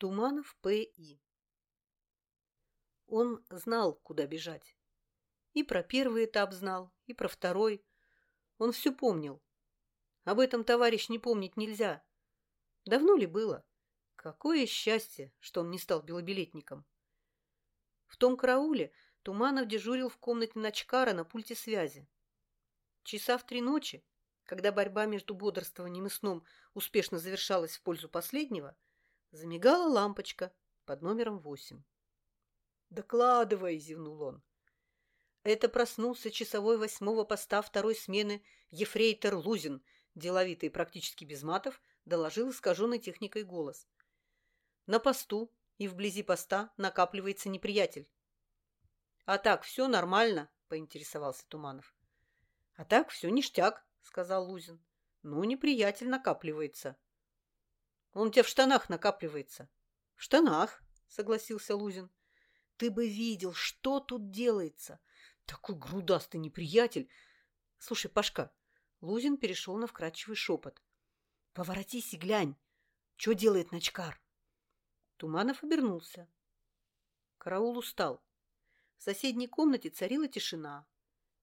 Туманов П.И. Он знал, куда бежать. И про первый этап знал, и про второй. Он все помнил. Об этом, товарищ, не помнить нельзя. Давно ли было? Какое счастье, что он не стал белобилетником. В том карауле Туманов дежурил в комнате Ночкара на пульте связи. Часа в три ночи, когда борьба между бодрствованием и сном успешно завершалась в пользу последнего, замигала лампочка под номером восемь. «Докладывай!» – зевнул он. Это проснулся часовой восьмого поста второй смены Ефрейтор Лузин, деловитый практически без матов, доложил искаженной техникой голос. На посту и вблизи поста накапливается неприятель. «А так все нормально?» – поинтересовался Туманов. «А так все ништяк», – сказал Лузин. «Ну, неприятель накапливается». «Он у тебя в штанах накапливается». «В штанах», – согласился Лузин. «Ты бы видел, что тут делается. Такой грудастый неприятель. Слушай, Пашка». Лузин перешел на вкрадчивый шепот. «Поворотись и глянь, что делает Ночкар». Туманов обернулся. Караул устал. В соседней комнате царила тишина.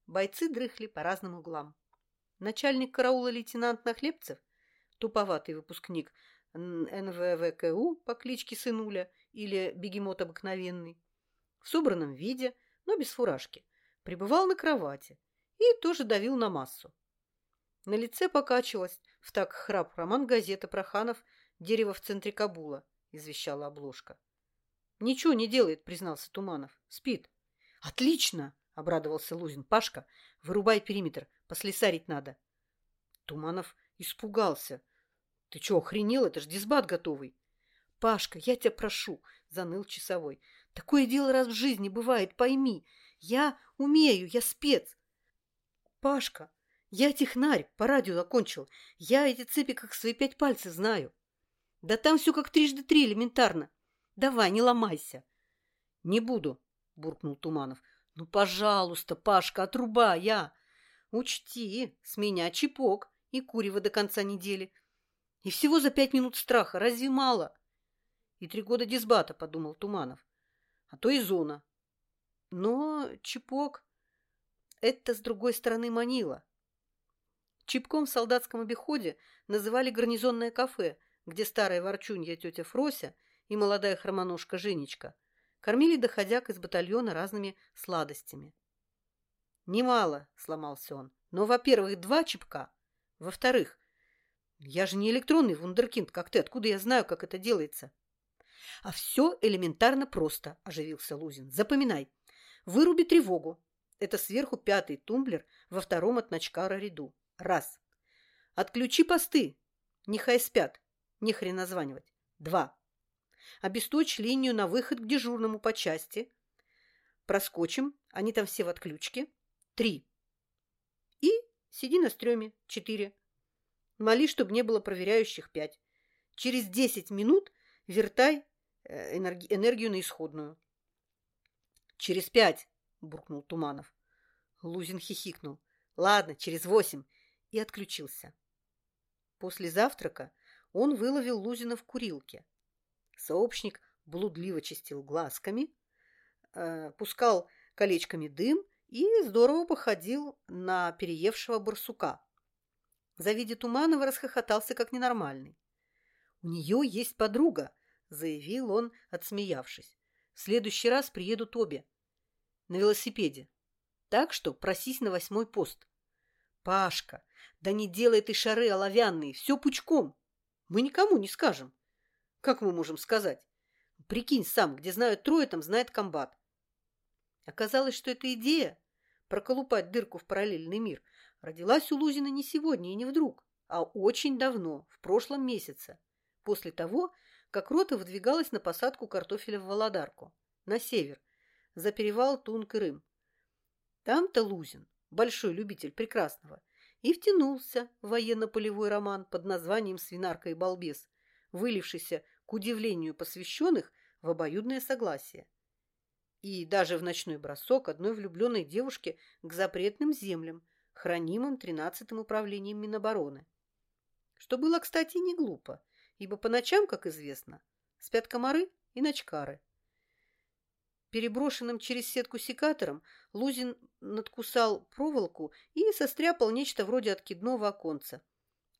Бойцы дрыхли по разным углам. Начальник караула лейтенант Нахлебцев, туповатый выпускник НВВКУ по кличке Сынуля или Бегемот обыкновенный, в собранном виде, но без фуражки, пребывал на кровати и тоже давил на массу. На лице покачивалась в так храп роман газеты Проханов «Дерево в центре Кабула», извещала обложка. «Ничего не делает», признался Туманов. «Спит». «Отлично!» – обрадовался Лузин. «Пашка, вырубай периметр, послесарить надо». Туманов испугался. «Ты что, охренел? Это ж дисбат готовый». «Пашка, я тебя прошу», – заныл часовой. «Такое дело раз в жизни бывает, пойми. Я умею, я спец». «Пашка, я технарь, по радио закончил. Я эти цепи как свои пять пальцев знаю». «Да там все как трижды три элементарно. Давай, не ломайся». «Не буду», буркнул Туманов. «Ну, пожалуйста, Пашка, отрубай, я! Учти, с меня чипок и курево до конца недели. И всего за пять минут страха, разве мало?» «И три года дисбата», — подумал Туманов. «А то и зона». Но чипок — это, с другой стороны, манило. Чипком в солдатском обиходе называли гарнизонное кафе, где старая ворчунья тетя Фрося и молодая хромоножка Женечка — кормили доходяг из батальона разными сладостями. Немало, сломался он. Но, во-первых, два чипка. Во-вторых, я же не электронный вундеркинд, как ты. Откуда я знаю, как это делается? А все элементарно просто, оживился Лузин. Запоминай. Выруби тревогу. Это сверху пятый тумблер во втором от ночкара ряду. Раз. Отключи посты. Нехай спят. Не хрен названивать. Два обесточь линию на выход к дежурному по части. Проскочим, они там все в отключке. Три. И сиди на стреме. Четыре. Моли, чтобы не было проверяющих. Пять. Через десять минут вертай э, энерги энергию на исходную. Через пять, буркнул Туманов. Лузин хихикнул. Ладно, через восемь. И отключился. После завтрака он выловил Лузина в курилке. Сообщник блудливо чистил глазками, э, пускал колечками дым и здорово походил на переевшего барсука. Завидя Туманова, расхохотался как ненормальный. «У нее есть подруга», — заявил он, отсмеявшись. «В следующий раз приедут обе. На велосипеде. Так что просись на восьмой пост». «Пашка, да не делай ты шары оловянные, все пучком. Мы никому не скажем». Как мы можем сказать? Прикинь сам, где знают трое, там знает комбат. Оказалось, что эта идея проколупать дырку в параллельный мир родилась у Лузина не сегодня и не вдруг, а очень давно, в прошлом месяце, после того, как рота выдвигалась на посадку картофеля в Володарку, на север, за перевал Тун-Крым. Там-то Лузин, большой любитель прекрасного, и втянулся в военно-полевой роман под названием «Свинарка и балбес», вылившийся, к удивлению посвященных, в обоюдное согласие. И даже в ночной бросок одной влюбленной девушки к запретным землям, хранимым 13-м управлением Минобороны. Что было, кстати, не глупо, ибо по ночам, как известно, Спят комары и ночкары. Переброшенным через сетку секатором Лузин надкусал проволоку и состряпал нечто вроде откидного оконца,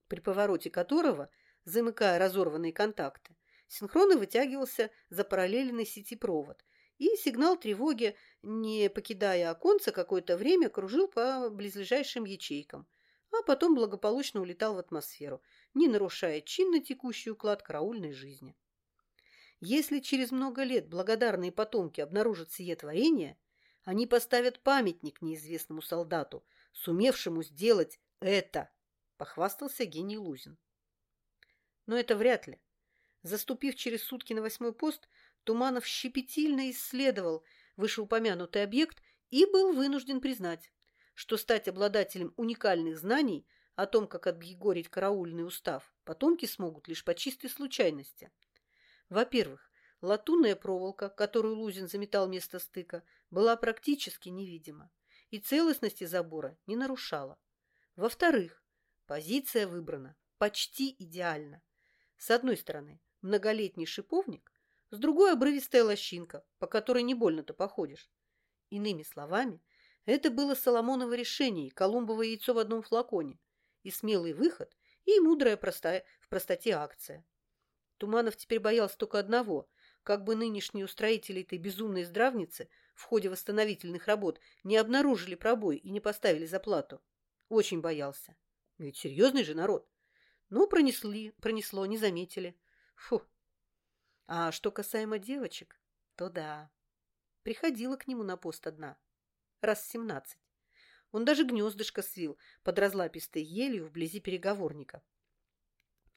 при повороте которого, замыкая разорванные контакты, синхронно вытягивался за параллельной сети провод, и сигнал тревоги, не покидая оконца, какое-то время кружил по близлежащим ячейкам, а потом благополучно улетал в атмосферу, не нарушая чинно текущий уклад караульной жизни. Если через много лет благодарные потомки обнаружат сие творение, они поставят памятник неизвестному солдату, сумевшему сделать это, похвастался гений Лузин. Но это вряд ли. Заступив через сутки на восьмой пост, Туманов щепетильно исследовал вышеупомянутый объект и был вынужден признать, что стать обладателем уникальных знаний о том, как отбегорить караульный устав, потомки смогут лишь по чистой случайности – во-первых, латунная проволока, которую Лузин заметал место стыка, была практически невидима и целостности забора не нарушала. Во-вторых, позиция выбрана почти идеально. С одной стороны, многолетний шиповник, с другой обрывистая лощинка, по которой не больно-то походишь. Иными словами, это было Соломоново решение, Колумбово яйцо в одном флаконе, и смелый выход, и мудрая простая, в простоте акция. Туманов теперь боялся только одного, как бы нынешние устроители этой безумной здравницы в ходе восстановительных работ не обнаружили пробой и не поставили заплату. Очень боялся. Ведь серьезный же народ. Ну, пронесли, пронесло, не заметили. Фу. А что касаемо девочек, то да. Приходила к нему на пост одна. Раз семнадцать. Он даже гнездышко свил под разлапистой елью вблизи переговорника.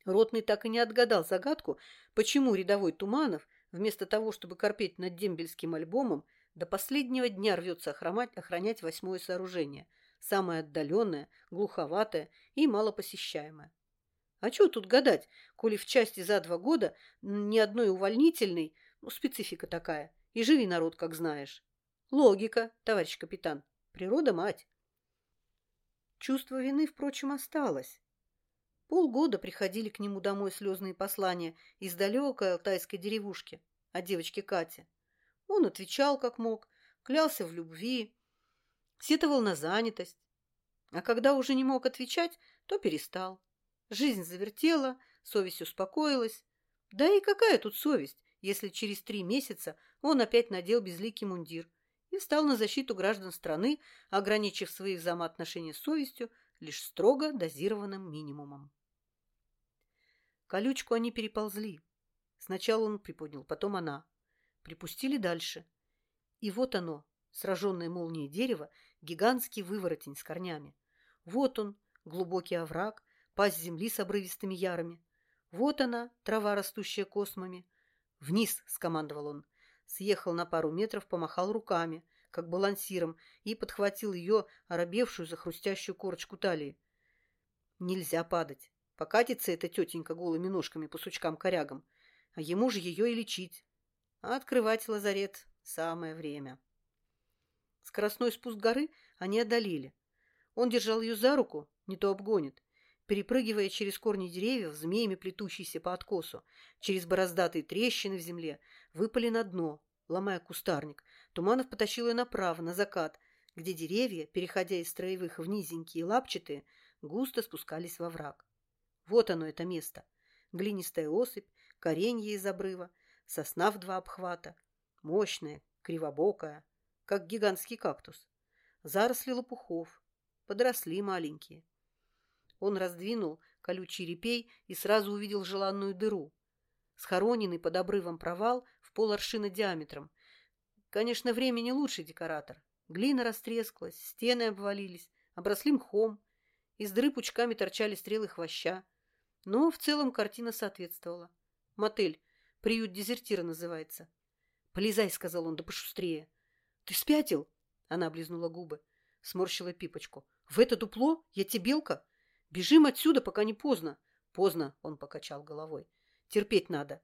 Ротный так и не отгадал загадку, почему рядовой Туманов, вместо того, чтобы корпеть над дембельским альбомом, до последнего дня рвется охромать, охранять восьмое сооружение, самое отдаленное, глуховатое и малопосещаемое. А чего тут гадать, коли в части за два года ни одной увольнительной, ну, специфика такая, и живи народ, как знаешь. Логика, товарищ капитан, природа мать. Чувство вины, впрочем, осталось. Полгода приходили к нему домой слезные послания из далекой алтайской деревушки о девочке Кате. Он отвечал как мог, клялся в любви, сетовал на занятость. А когда уже не мог отвечать, то перестал. Жизнь завертела, совесть успокоилась. Да и какая тут совесть, если через три месяца он опять надел безликий мундир и встал на защиту граждан страны, ограничив свои взаимоотношения с совестью лишь строго дозированным минимумом. Колючку они переползли. Сначала он приподнял, потом она. Припустили дальше. И вот оно, сраженное молнией дерево, гигантский выворотень с корнями. Вот он, глубокий овраг, пасть земли с обрывистыми ярами. Вот она, трава, растущая космами. «Вниз!» — скомандовал он. Съехал на пару метров, помахал руками, как балансиром, и подхватил ее, оробевшую за хрустящую корочку талии. «Нельзя падать. Покатится эта тетенька голыми ножками по сучкам-корягам, а ему же ее и лечить. А открывать лазарет самое время. Скоростной спуск горы они одолели. Он держал ее за руку, не то обгонит, перепрыгивая через корни деревьев, змеями плетущиеся по откосу, через бороздатые трещины в земле, выпали на дно, ломая кустарник. Туманов потащил ее направо, на закат, где деревья, переходя из строевых в низенькие лапчатые, густо спускались во враг. Вот оно, это место. Глинистая осыпь, коренье из обрыва, сосна в два обхвата. Мощная, кривобокая, как гигантский кактус. Заросли лопухов. Подросли маленькие. Он раздвинул колючий репей и сразу увидел желанную дыру. Схороненный под обрывом провал в поларшина диаметром. Конечно, время не лучший декоратор. Глина растрескалась, стены обвалились, обросли мхом. Из дыры пучками торчали стрелы хвоща. Но в целом картина соответствовала. Мотель. Приют дезертира называется. «Полезай», — сказал он, — «да пошустрее». «Ты спятил?» — она облизнула губы. Сморщила пипочку. «В это дупло? Я тебе белка? Бежим отсюда, пока не поздно». «Поздно», — он покачал головой. «Терпеть надо.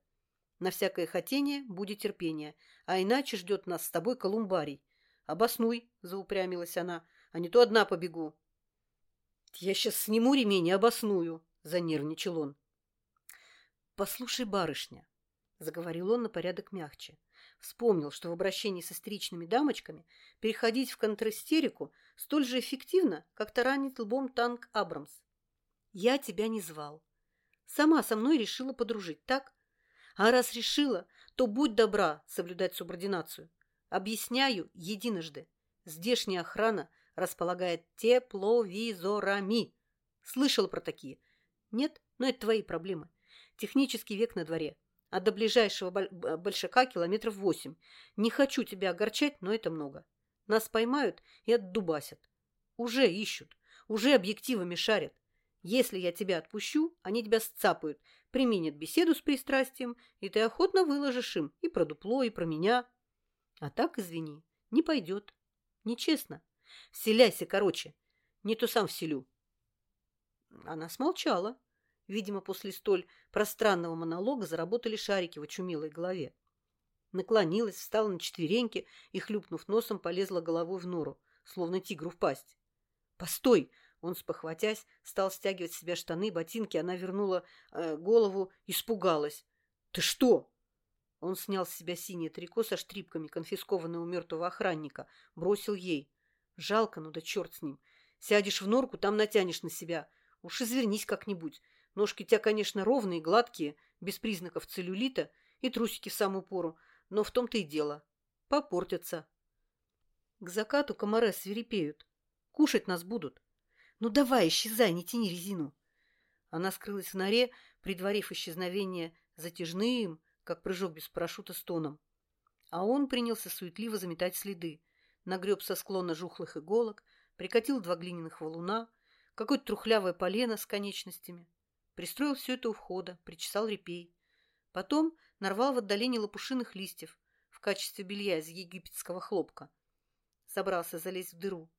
На всякое хотение будет терпение, а иначе ждет нас с тобой колумбарий. Обоснуй», — заупрямилась она, — «а не то одна побегу». «Я сейчас сниму ремень и обосную», занервничал он. «Послушай, барышня, заговорил он на порядок мягче. Вспомнил, что в обращении с истеричными дамочками переходить в контрастерику столь же эффективно, как таранить лбом танк Абрамс. «Я тебя не звал. Сама со мной решила подружить, так? А раз решила, то будь добра соблюдать субординацию. Объясняю единожды. Здешняя охрана располагает тепловизорами. Слышал про такие? Нет? Но это твои проблемы. Технический век на дворе а до ближайшего большака километров восемь. Не хочу тебя огорчать, но это много. Нас поймают и отдубасят. Уже ищут, уже объективами шарят. Если я тебя отпущу, они тебя сцапают, применят беседу с пристрастием, и ты охотно выложишь им и про дупло, и про меня. А так, извини, не пойдет. Нечестно. Вселяйся, короче. Не то сам вселю. Она смолчала. Видимо, после столь пространного монолога заработали шарики в очумелой голове. Наклонилась, встала на четвереньки и, хлюпнув носом, полезла головой в нору, словно тигру в пасть. «Постой!» Он, спохватясь, стал стягивать с себя штаны, ботинки. Она вернула э, голову, испугалась. «Ты что?» Он снял с себя синее трико со штрипками, конфискованное у мертвого охранника. Бросил ей. «Жалко, ну да черт с ним. Сядешь в норку, там натянешь на себя. Уж извернись как-нибудь. Ножки у тебя, конечно, ровные, гладкие, без признаков целлюлита, и трусики в самую пору, но в том-то и дело. Попортятся. К закату комары свирепеют. Кушать нас будут. Ну давай, исчезай, не тяни резину. Она скрылась в норе, предварив исчезновение затяжным, как прыжок без парашюта, стоном. А он принялся суетливо заметать следы. Нагреб со склона жухлых иголок, прикатил два глиняных валуна, какое-то трухлявое полено с конечностями. Пристроил все это у входа, причесал репей. Потом нарвал в отдалении лопушиных листьев в качестве белья из египетского хлопка. Собрался залезть в дыру.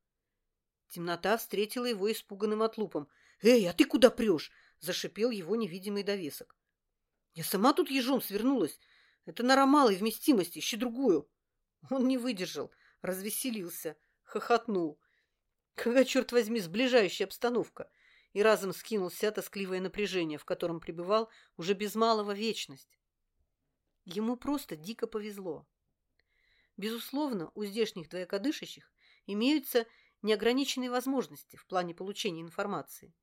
Темнота встретила его испуганным отлупом. «Эй, а ты куда прешь?» – зашипел его невидимый довесок. «Я сама тут ежом свернулась. Это нора малой вместимости, ищи другую». Он не выдержал, развеселился, хохотнул. Какая, черт возьми, сближающая обстановка и разом скинул вся тоскливое напряжение, в котором пребывал уже без малого вечность. Ему просто дико повезло. Безусловно, у здешних двоякодышащих имеются неограниченные возможности в плане получения информации.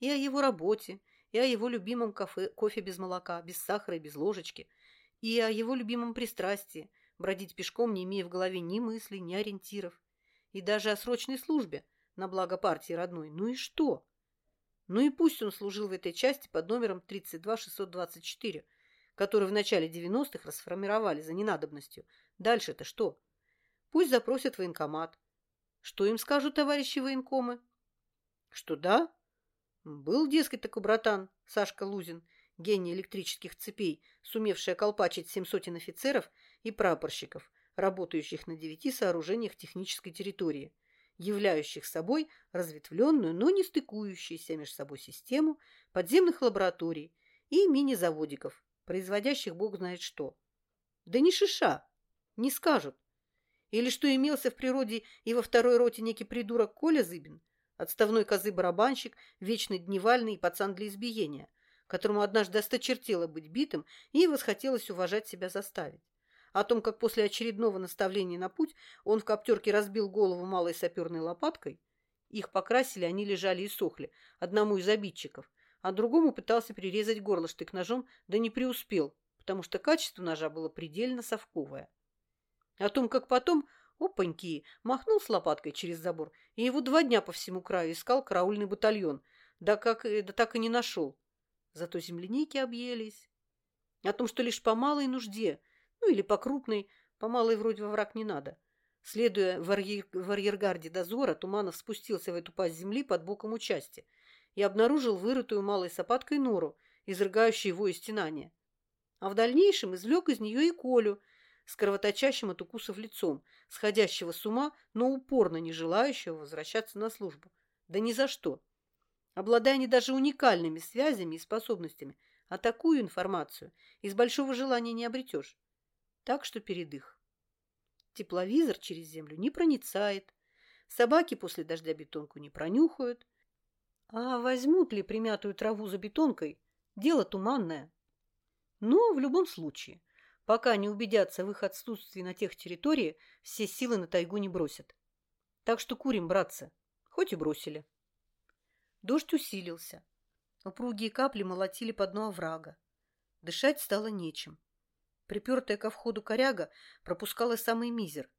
И о его работе, и о его любимом кафе, кофе без молока, без сахара и без ложечки, и о его любимом пристрастии бродить пешком, не имея в голове ни мыслей, ни ориентиров, и даже о срочной службе на благо партии родной. Ну и что? Ну и пусть он служил в этой части под номером 32624, который в начале 90-х расформировали за ненадобностью. Дальше-то что? Пусть запросят военкомат. Что им скажут товарищи военкомы? Что да? Был, дескать, такой братан Сашка Лузин, гений электрических цепей, сумевший околпачить семь сотен офицеров и прапорщиков, работающих на девяти сооружениях технической территории – являющих собой разветвленную, но не стыкующуюся между собой систему подземных лабораторий и мини-заводиков, производящих бог знает что. Да не шиша, не скажут. Или что имелся в природе и во второй роте некий придурок Коля Зыбин, отставной козы-барабанщик, вечный дневальный и пацан для избиения, которому однажды осточертело быть битым и восхотелось уважать себя заставить о том, как после очередного наставления на путь он в коптерке разбил голову малой саперной лопаткой. Их покрасили, они лежали и сохли, одному из обидчиков, а другому пытался перерезать горло штык-ножом, да не преуспел, потому что качество ножа было предельно совковое. О том, как потом, опаньки, махнул с лопаткой через забор, и его два дня по всему краю искал караульный батальон, да, как, да так и не нашел. Зато земляники объелись. О том, что лишь по малой нужде – ну или по крупной, по малой вроде во враг не надо. Следуя в, арьер... в арьергарде дозора, Туманов спустился в эту пасть земли под боком участия и обнаружил вырытую малой сапаткой нору, изрыгающую его истинание. А в дальнейшем извлек из нее и Колю с кровоточащим от укусов лицом, сходящего с ума, но упорно не желающего возвращаться на службу. Да ни за что. Обладая не даже уникальными связями и способностями, а такую информацию из большого желания не обретешь так что перед их. Тепловизор через землю не проницает, собаки после дождя бетонку не пронюхают, а возьмут ли примятую траву за бетонкой – дело туманное. Но в любом случае, пока не убедятся в их отсутствии на тех территориях, все силы на тайгу не бросят. Так что курим, братцы, хоть и бросили. Дождь усилился. Упругие капли молотили по дну оврага. Дышать стало нечем. Припертая ко входу коряга пропускала самый мизер.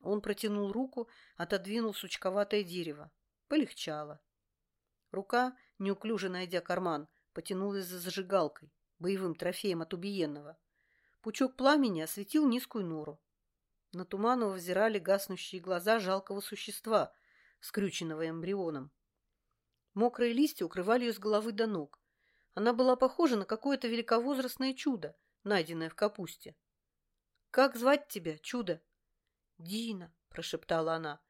Он протянул руку, отодвинул сучковатое дерево. Полегчало. Рука, неуклюже найдя карман, потянулась за зажигалкой, боевым трофеем от убиенного. Пучок пламени осветил низкую нору. На Туманова взирали гаснущие глаза жалкого существа, скрюченного эмбрионом. Мокрые листья укрывали ее с головы до ног. Она была похожа на какое-то великовозрастное чудо, найденное в капусте. «Как звать тебя, чудо?» «Дина», – прошептала она.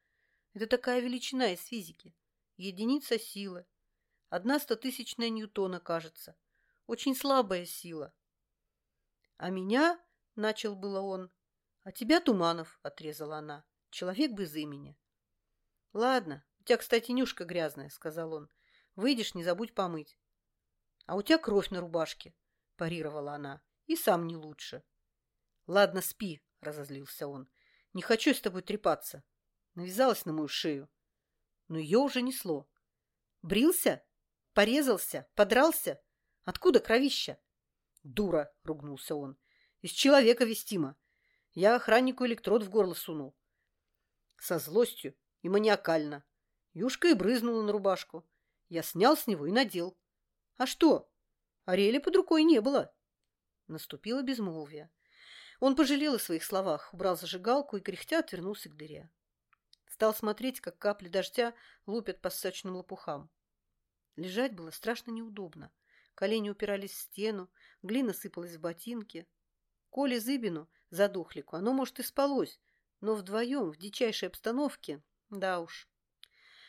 «Это такая величина из физики. Единица силы. Одна стотысячная ньютона, кажется. Очень слабая сила». «А меня?» – начал было он. «А тебя, Туманов», – отрезала она. «Человек без имени». «Ладно, у тебя, кстати, нюшка грязная», – сказал он. «Выйдешь, не забудь помыть». «А у тебя кровь на рубашке», – парировала она. «И сам не лучше». «Ладно, спи», – разозлился он. «Не хочу с тобой трепаться». Навязалась на мою шею. Но ее уже несло. «Брился? Порезался? Подрался? Откуда кровища?» «Дура!» – ругнулся он. «Из человека вестима. Я охраннику электрод в горло сунул. Со злостью и маниакально. Юшка и брызнула на рубашку. Я снял с него и надел. А что? Ариэля под рукой не было. Наступило безмолвие. Он пожалел о своих словах, убрал зажигалку и, кряхтя, отвернулся к дыре. Стал смотреть, как капли дождя лупят по сочным лопухам. Лежать было страшно неудобно. Колени упирались в стену, глина сыпалась в ботинки. Коле Зыбину задохлику. Оно, может, и спалось, но вдвоем, в дичайшей обстановке, да уж.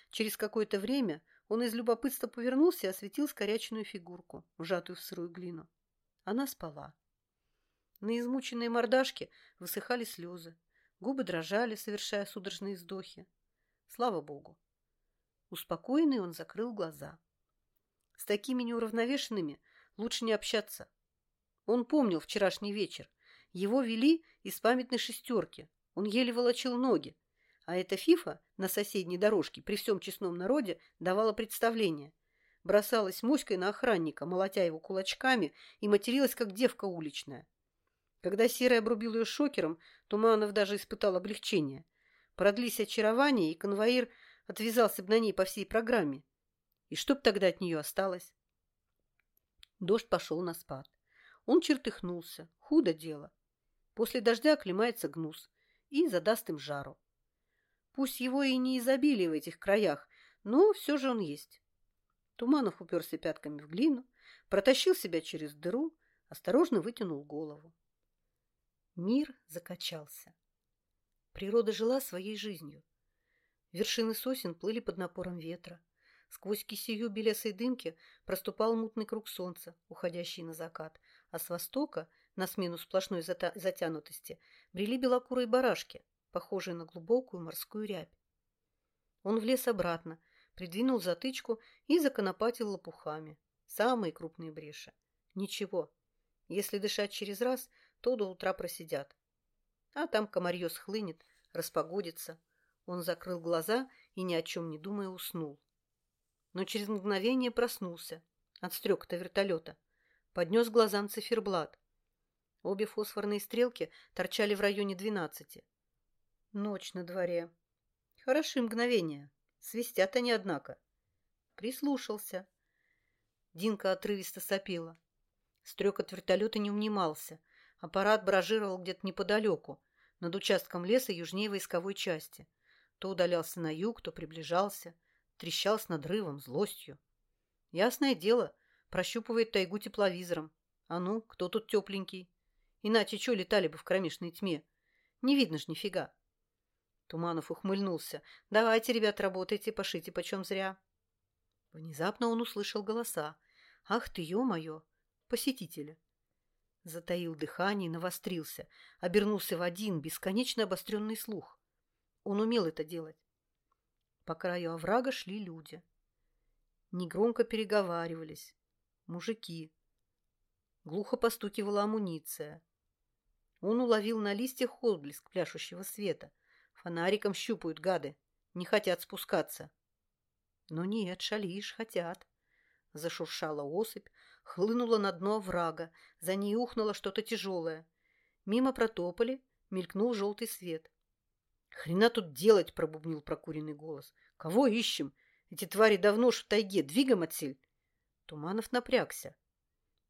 Через какое-то время он из любопытства повернулся и осветил скоряченную фигурку, вжатую в сырую глину. Она спала. На измученной мордашке высыхали слезы. Губы дрожали, совершая судорожные вздохи. Слава богу. Успокоенный он закрыл глаза. С такими неуравновешенными лучше не общаться. Он помнил вчерашний вечер, его вели из памятной шестерки. Он еле волочил ноги. А эта фифа на соседней дорожке при всем честном народе давала представление. Бросалась моськой на охранника, молотя его кулачками, и материлась, как девка уличная. Когда Серый обрубил ее шокером, Туманов даже испытал облегчение. Продлись очарование, и конвоир отвязался бы на ней по всей программе. И что б тогда от нее осталось? Дождь пошел на спад. Он чертыхнулся. Худо дело. После дождя оклемается гнус и задаст им жару. Пусть его и не изобилие в этих краях, но все же он есть. Туманов уперся пятками в глину, протащил себя через дыру, осторожно вытянул голову. Мир закачался. Природа жила своей жизнью. Вершины сосен плыли под напором ветра. Сквозь кисею белесой дымки проступал мутный круг солнца, уходящий на закат, а с востока – на смену сплошной затянутости брели белокурые барашки, похожие на глубокую морскую рябь. Он влез обратно, придвинул затычку и законопатил лопухами. Самые крупные бреши. Ничего. Если дышать через раз, то до утра просидят. А там комарье схлынет, распогодится. Он закрыл глаза и, ни о чем не думая, уснул. Но через мгновение проснулся от стрекота вертолета. Поднес глазам циферблат. Обе фосфорные стрелки торчали в районе двенадцати. Ночь на дворе. Хороши мгновения. Свистят они, однако. Прислушался. Динка отрывисто сопела. Стрекот вертолета не унимался. Аппарат бражировал где-то неподалеку, над участком леса южнее войсковой части. То удалялся на юг, то приближался. Трещал с надрывом, злостью. Ясное дело, прощупывает тайгу тепловизором. А ну, кто тут тепленький? Иначе что летали бы в кромешной тьме? Не видно ж нифига. Туманов ухмыльнулся. «Давайте, ребят, работайте, пошите почем зря». Внезапно он услышал голоса. «Ах ты, ё-моё! Посетители!» Затаил дыхание и навострился. Обернулся в один, бесконечно обостренный слух. Он умел это делать. По краю оврага шли люди. Негромко переговаривались. Мужики. Глухо постукивала амуниция. Он уловил на листьях отблеск пляшущего света. Фонариком щупают гады. Не хотят спускаться. Но нет, шалишь, хотят. Зашуршала осыпь, хлынула на дно врага. За ней ухнуло что-то тяжелое. Мимо протопали, мелькнул желтый свет. «Хрена тут делать?» – пробубнил прокуренный голос. «Кого ищем? Эти твари давно уж в тайге. Двигаем отсель!» Туманов напрягся.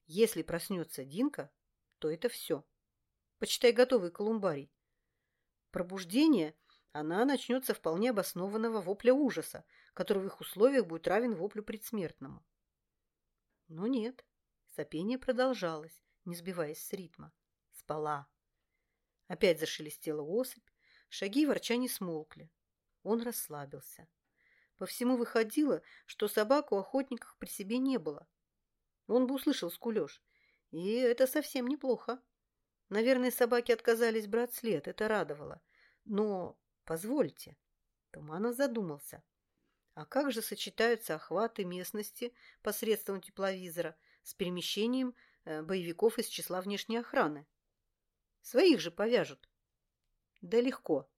Если проснется Динка, то это все. Почитай готовый колумбарий. Пробуждение она начнется вполне обоснованного вопля ужаса, который в их условиях будет равен воплю предсмертному. Но нет, сопение продолжалось, не сбиваясь с ритма. Спала. Опять зашелестела особь, шаги ворча смолкли. Он расслабился. По всему выходило, что собак у охотников при себе не было. Он бы услышал скулеж. И это совсем неплохо. Наверное, собаки отказались брать след, это радовало. Но, позвольте, Туманов задумался. А как же сочетаются охваты местности посредством тепловизора с перемещением э, боевиков из числа внешней охраны? Своих же повяжут. Да легко.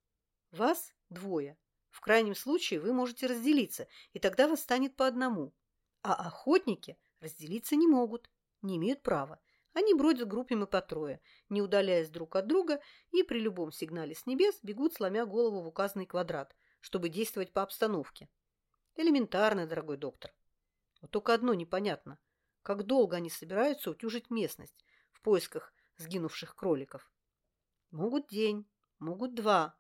Вас двое. В крайнем случае вы можете разделиться, и тогда вас станет по одному. А охотники Разделиться не могут, не имеют права. Они бродят группами по трое, не удаляясь друг от друга, и при любом сигнале с небес бегут, сломя голову в указанный квадрат, чтобы действовать по обстановке. Элементарно, дорогой доктор. Вот только одно непонятно. Как долго они собираются утюжить местность в поисках сгинувших кроликов? Могут день, могут два.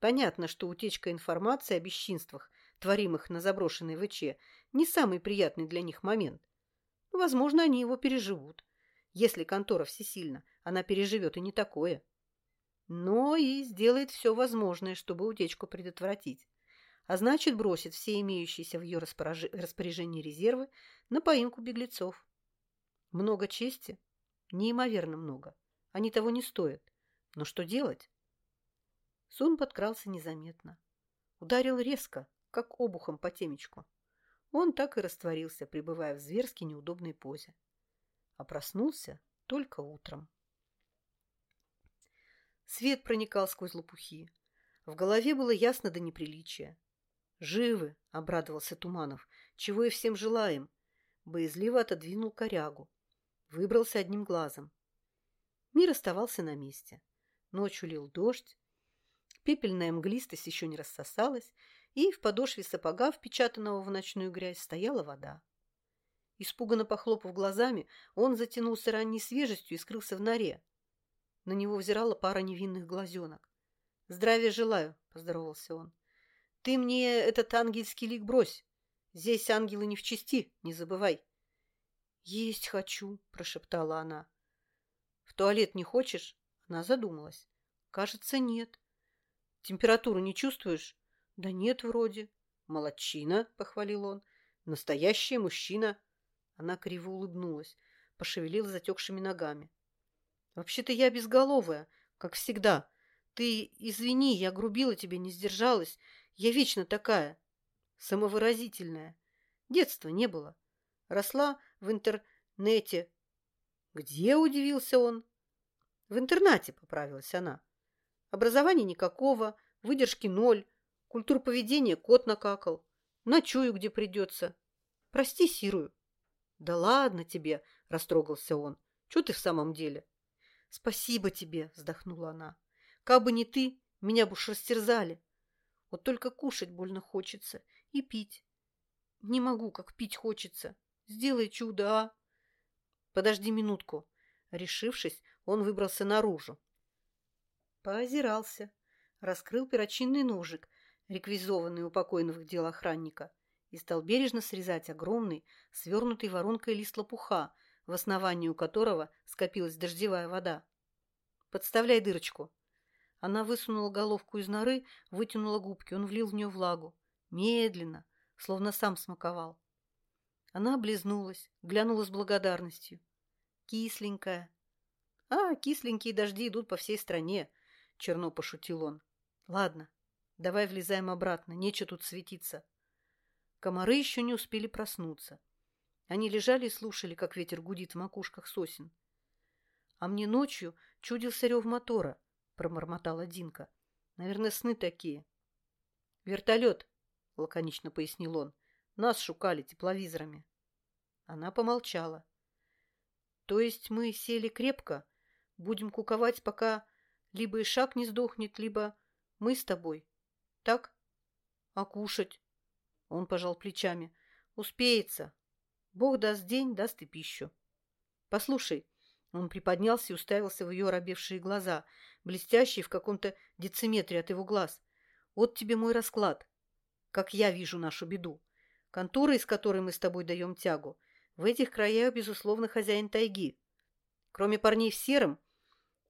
Понятно, что утечка информации о бесчинствах творимых на заброшенной ВЧ, не самый приятный для них момент. Возможно, они его переживут. Если контора всесильна, она переживет и не такое. Но и сделает все возможное, чтобы утечку предотвратить. А значит, бросит все имеющиеся в ее распоряжении резервы на поимку беглецов. Много чести? Неимоверно много. Они того не стоят. Но что делать? Сон подкрался незаметно. Ударил резко, как обухом по темечку. Он так и растворился, пребывая в зверски неудобной позе. А проснулся только утром. Свет проникал сквозь лопухи. В голове было ясно до неприличия. «Живы!» — обрадовался Туманов. «Чего и всем желаем!» Боязливо отодвинул корягу. Выбрался одним глазом. Мир оставался на месте. Ночью лил дождь. Пепельная мглистость еще не рассосалась, и в подошве сапога, впечатанного в ночную грязь, стояла вода. Испуганно похлопав глазами, он затянулся ранней свежестью и скрылся в норе. На него взирала пара невинных глазенок. «Здравия желаю», — поздоровался он. «Ты мне этот ангельский лик брось. Здесь ангелы не в чести, не забывай». «Есть хочу», — прошептала она. «В туалет не хочешь?» Она задумалась. «Кажется, нет». «Температуру не чувствуешь?» Да нет, вроде. Молодчина, похвалил он. Настоящий мужчина. Она криво улыбнулась, пошевелила затекшими ногами. Вообще-то я безголовая, как всегда. Ты извини, я грубила тебе, не сдержалась. Я вечно такая. Самовыразительная. Детства не было. Росла в интернете. Где, удивился он? В интернате, поправилась она. Образования никакого, выдержки ноль, Культур поведения кот накакал. Ночую, где придется. Прости, Сирую. Да ладно тебе, растрогался он. Че ты в самом деле? Спасибо тебе, вздохнула она. Кабы не ты, меня бы уж растерзали. Вот только кушать больно хочется и пить. Не могу, как пить хочется. Сделай чудо, а? Подожди минутку. Решившись, он выбрался наружу. Поозирался, раскрыл перочинный ножик реквизованный у покойных дел охранника, и стал бережно срезать огромный, свернутый воронкой лист лопуха, в основании у которого скопилась дождевая вода. «Подставляй дырочку». Она высунула головку из норы, вытянула губки, он влил в нее влагу. Медленно, словно сам смаковал. Она облизнулась, глянула с благодарностью. «Кисленькая». «А, кисленькие дожди идут по всей стране», — черно пошутил он. «Ладно, Давай влезаем обратно, нечего тут светиться. Комары еще не успели проснуться. Они лежали и слушали, как ветер гудит в макушках сосен. А мне ночью чудился рев мотора, промормотала Динка. Наверное, сны такие. Вертолет, лаконично пояснил он. Нас шукали тепловизорами. Она помолчала. То есть мы сели крепко, будем куковать, пока либо Ишак не сдохнет, либо мы с тобой. Так? А кушать? Он пожал плечами. Успеется. Бог даст день, даст и пищу. Послушай, он приподнялся и уставился в ее оробевшие глаза, блестящие в каком-то дециметре от его глаз. Вот тебе мой расклад. Как я вижу нашу беду. Контора, из которой мы с тобой даем тягу, в этих краях, безусловно, хозяин тайги. Кроме парней в сером,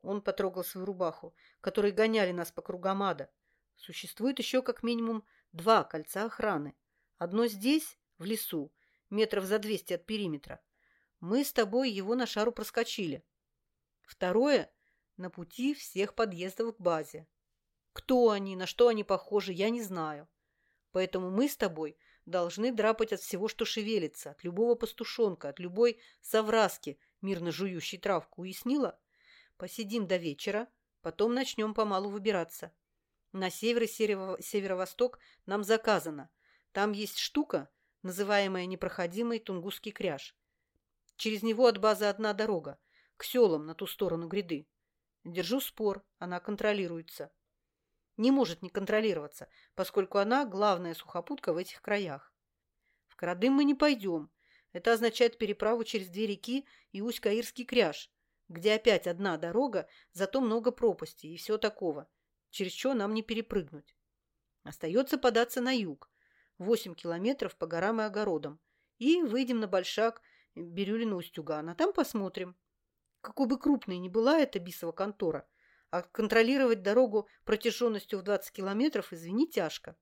он потрогал свою рубаху, которые гоняли нас по кругам ада, существует еще как минимум два кольца охраны. Одно здесь, в лесу, метров за двести от периметра. Мы с тобой его на шару проскочили. Второе – на пути всех подъездов к базе. Кто они, на что они похожи, я не знаю. Поэтому мы с тобой – должны драпать от всего, что шевелится, от любого пастушонка, от любой совраски, мирно жующей травку. Уяснила? Посидим до вечера, потом начнем помалу выбираться. На север и северо-восток нам заказано. Там есть штука, называемая непроходимый Тунгусский кряж. Через него от базы одна дорога, к селам на ту сторону гряды. Держу спор, она контролируется не может не контролироваться, поскольку она главная сухопутка в этих краях. В Карадым мы не пойдем. Это означает переправу через две реки и Усть-Каирский кряж, где опять одна дорога, зато много пропастей и все такого, через что нам не перепрыгнуть. Остается податься на юг, 8 километров по горам и огородам, и выйдем на Большак, Бирюлина-Устюган, а там посмотрим. Какой бы крупной ни была эта бисова контора, а контролировать дорогу протяженностью в 20 километров, извини, тяжко.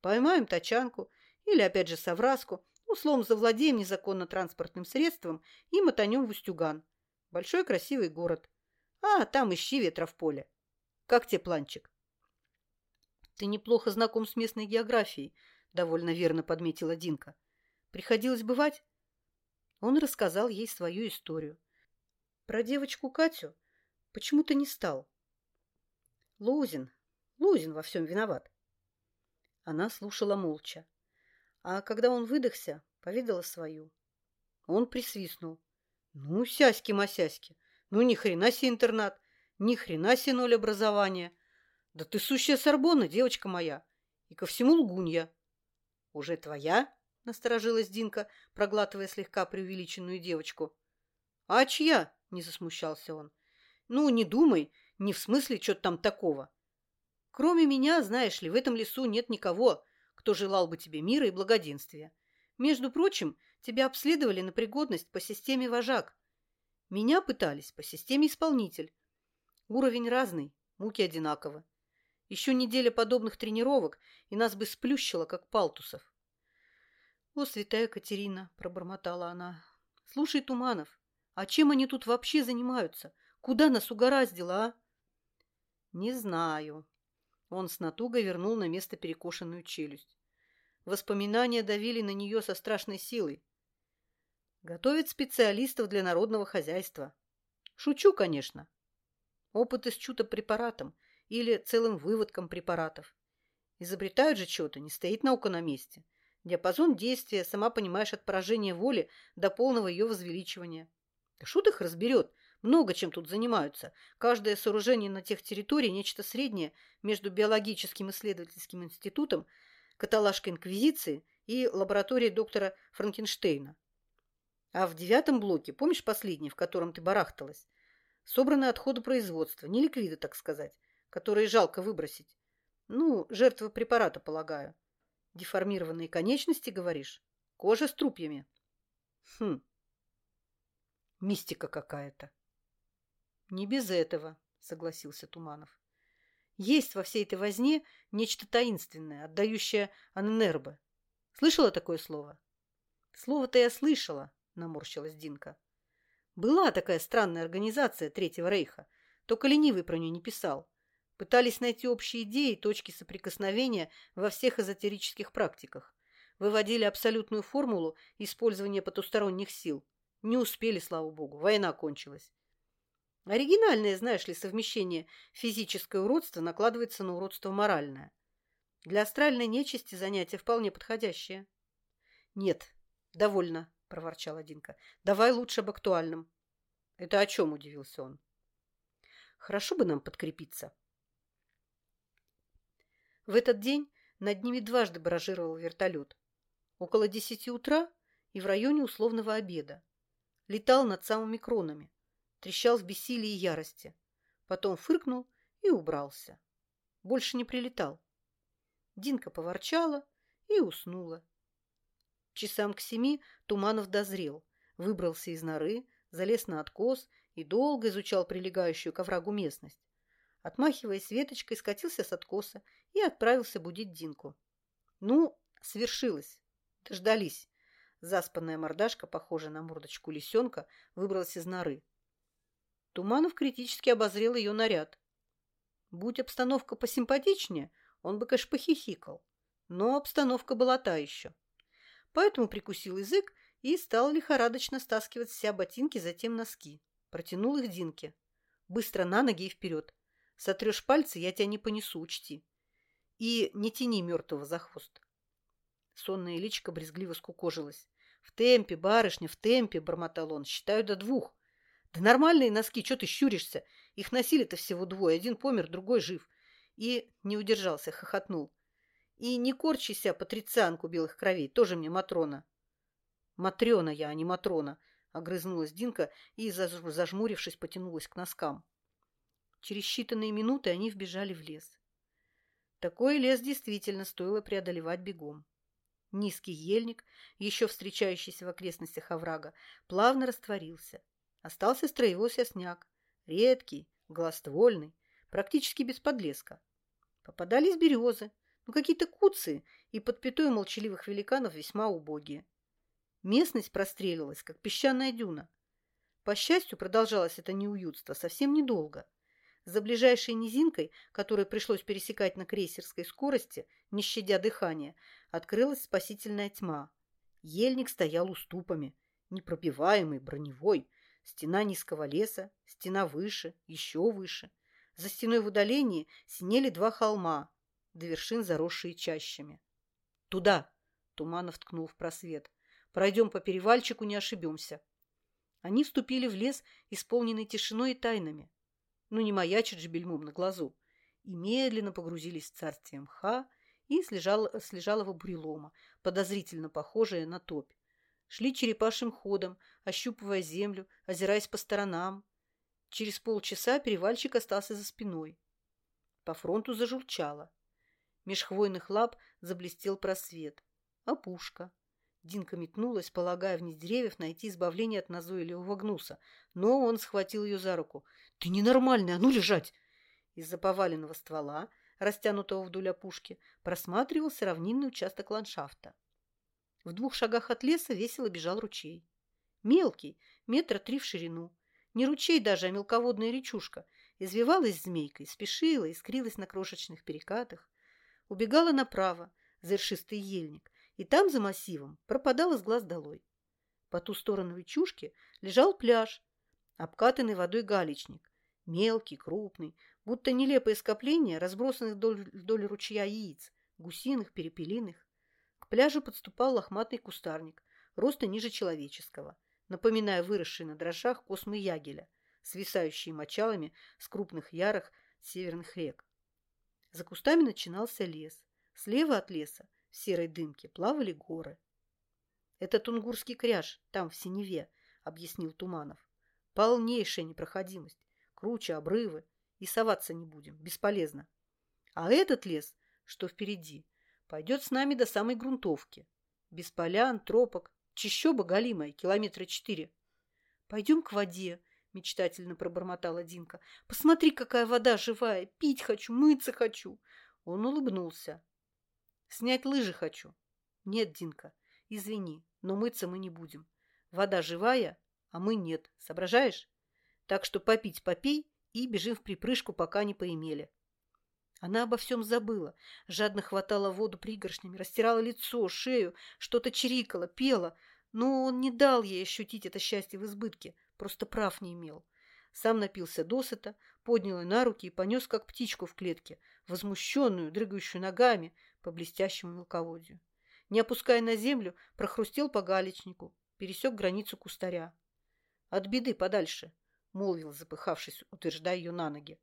Поймаем тачанку или, опять же, совраску, условно завладеем незаконно транспортным средством и мотанем в Устюган. Большой красивый город. А, там ищи ветра в поле. Как тебе планчик? Ты неплохо знаком с местной географией, довольно верно подметила Динка. Приходилось бывать? Он рассказал ей свою историю. Про девочку Катю Почему ты не стал? Лузин. Лузин во всем виноват. Она слушала молча. А когда он выдохся, поведала свою. Он присвистнул. Ну, сяськи-масяськи. Ну, ни хрена себе интернат. Ни хрена себе ноль образования. Да ты сущая сорбона, девочка моя. И ко всему лгунья. Уже твоя? Насторожилась Динка, проглатывая слегка преувеличенную девочку. А чья? Не засмущался он. Ну, не думай, не в смысле что-то там такого. Кроме меня, знаешь ли, в этом лесу нет никого, кто желал бы тебе мира и благоденствия. Между прочим, тебя обследовали на пригодность по системе вожак. Меня пытались по системе исполнитель. Уровень разный, муки одинаково. Еще неделя подобных тренировок, и нас бы сплющило, как палтусов. «О, святая Катерина!» – пробормотала она. «Слушай, Туманов, а чем они тут вообще занимаются? Куда нас угораздило, а? Не знаю. Он с натугой вернул на место перекошенную челюсть. Воспоминания давили на нее со страшной силой. Готовят специалистов для народного хозяйства. Шучу, конечно. Опыты с чудо-препаратом или целым выводком препаратов. Изобретают же что-то, не стоит наука на месте. Диапазон действия, сама понимаешь, от поражения воли до полного ее возвеличивания. Шут их разберет, много чем тут занимаются. Каждое сооружение на тех территориях нечто среднее между биологическим исследовательским институтом, каталажкой инквизиции и лабораторией доктора Франкенштейна. А в девятом блоке, помнишь последний, в котором ты барахталась, собраны отходы производства, не ликвиды, так сказать, которые жалко выбросить. Ну, жертвы препарата, полагаю. Деформированные конечности, говоришь? Кожа с трупьями. Хм. Мистика какая-то. Не без этого, согласился Туманов. Есть во всей этой возне нечто таинственное, отдающее аненербо. Слышала такое слово? Слово-то я слышала, наморщилась Динка. Была такая странная организация Третьего Рейха, только ленивый про нее не писал. Пытались найти общие идеи и точки соприкосновения во всех эзотерических практиках. выводили абсолютную формулу использования потусторонних сил. Не успели, слава богу, война кончилась. Оригинальное, знаешь ли, совмещение физическое уродство накладывается на уродство моральное. Для астральной нечисти занятие вполне подходящее. Нет, довольно, проворчал Динка. Давай лучше об актуальном. Это о чем, удивился он. Хорошо бы нам подкрепиться. В этот день над ними дважды баражировал вертолет. Около десяти утра и в районе условного обеда. Летал над самыми кронами. Трещал в бессилии и ярости. Потом фыркнул и убрался. Больше не прилетал. Динка поворчала и уснула. Часам к семи Туманов дозрел, выбрался из норы, залез на откос и долго изучал прилегающую к оврагу местность. Отмахиваясь веточкой, скатился с откоса и отправился будить Динку. Ну, свершилось. Дождались. Заспанная мордашка, похожая на мордочку лисенка, выбралась из норы. Туманов критически обозрел ее наряд. Будь обстановка посимпатичнее, он бы, конечно, похихикал. Но обстановка была та еще. Поэтому прикусил язык и стал лихорадочно стаскивать с ботинки, затем носки. Протянул их Динке. Быстро на ноги и вперед. Сотрешь пальцы, я тебя не понесу, учти. И не тяни мертвого за хвост. Сонная личка брезгливо скукожилась. В темпе, барышня, в темпе, бормотал он. Считаю до двух. Да нормальные носки, что ты щуришься? Их носили-то всего двое. Один помер, другой жив. И не удержался, хохотнул. И не корчися, патрицианку белых кровей, тоже мне Матрона. Матрена я, а не Матрона, огрызнулась Динка и, зажмурившись, потянулась к носкам. Через считанные минуты они вбежали в лес. Такой лес действительно стоило преодолевать бегом. Низкий ельник, еще встречающийся в окрестностях оврага, плавно растворился. Остался строевой сосняк, редкий, гластвольный, практически без подлеска. Попадались березы, но какие-то куцы и под пятой молчаливых великанов весьма убогие. Местность прострелилась, как песчаная дюна. По счастью, продолжалось это неуютство совсем недолго. За ближайшей низинкой, которую пришлось пересекать на крейсерской скорости, не щадя дыхания, открылась спасительная тьма. Ельник стоял уступами, непробиваемый, броневой, стена низкого леса, стена выше, еще выше. За стеной в удалении синели два холма, до вершин заросшие чащами. «Туда!» — Туманов ткнул в просвет. «Пройдем по перевальчику, не ошибемся». Они вступили в лес, исполненный тишиной и тайнами ну не маячит же бельмом на глазу, и медленно погрузились в царствие мха и слежал, слежалого бурелома, подозрительно похожее на топь. Шли черепашьим ходом, ощупывая землю, озираясь по сторонам. Через полчаса перевальчик остался за спиной. По фронту зажурчало. Меж хвойных лап заблестел просвет. Опушка. Динка метнулась, полагая вниз деревьев найти избавление от назойливого гнуса, но он схватил ее за руку. «Ты ненормальная, а ну лежать!» Из-за поваленного ствола, растянутого вдоль опушки, просматривался равнинный участок ландшафта. В двух шагах от леса весело бежал ручей. Мелкий, метра три в ширину. Не ручей даже, а мелководная речушка. Извивалась змейкой, спешила, искрилась на крошечных перекатах. Убегала направо, за ершистый ельник, и там, за массивом, пропадал из глаз долой. По ту сторону речушки лежал пляж, обкатанный водой галечник, мелкий, крупный, будто нелепое скопление разбросанных вдоль, вдоль ручья яиц, гусиных, перепелиных. К пляжу подступал лохматый кустарник, роста ниже человеческого, напоминая выросшие на дрожжах космы ягеля, свисающие мочалами с крупных ярых северных рек. За кустами начинался лес. Слева от леса, в серой дымке, плавали горы. «Это Тунгурский кряж, там, в синеве», — объяснил Туманов. Полнейшая непроходимость. Круче обрывы. И соваться не будем. Бесполезно. А этот лес, что впереди, пойдет с нами до самой грунтовки. Без полян, тропок. Чищоба голимая, километра четыре. Пойдем к воде, мечтательно пробормотала Динка. Посмотри, какая вода живая. Пить хочу, мыться хочу. Он улыбнулся. Снять лыжи хочу. Нет, Динка, извини, но мыться мы не будем. Вода живая, а мы нет. Соображаешь? Так что попить попей и бежим в припрыжку, пока не поимели. Она обо всем забыла, жадно хватала воду пригоршнями, растирала лицо, шею, что-то чирикала, пела, но он не дал ей ощутить это счастье в избытке, просто прав не имел. Сам напился досыта, поднял ее на руки и понес, как птичку в клетке, возмущенную, дрыгающую ногами по блестящему мелководью. Не опуская на землю, прохрустел по галечнику, пересек границу кустаря. «От беды подальше», — молвил, запыхавшись, утверждая ее на ноги.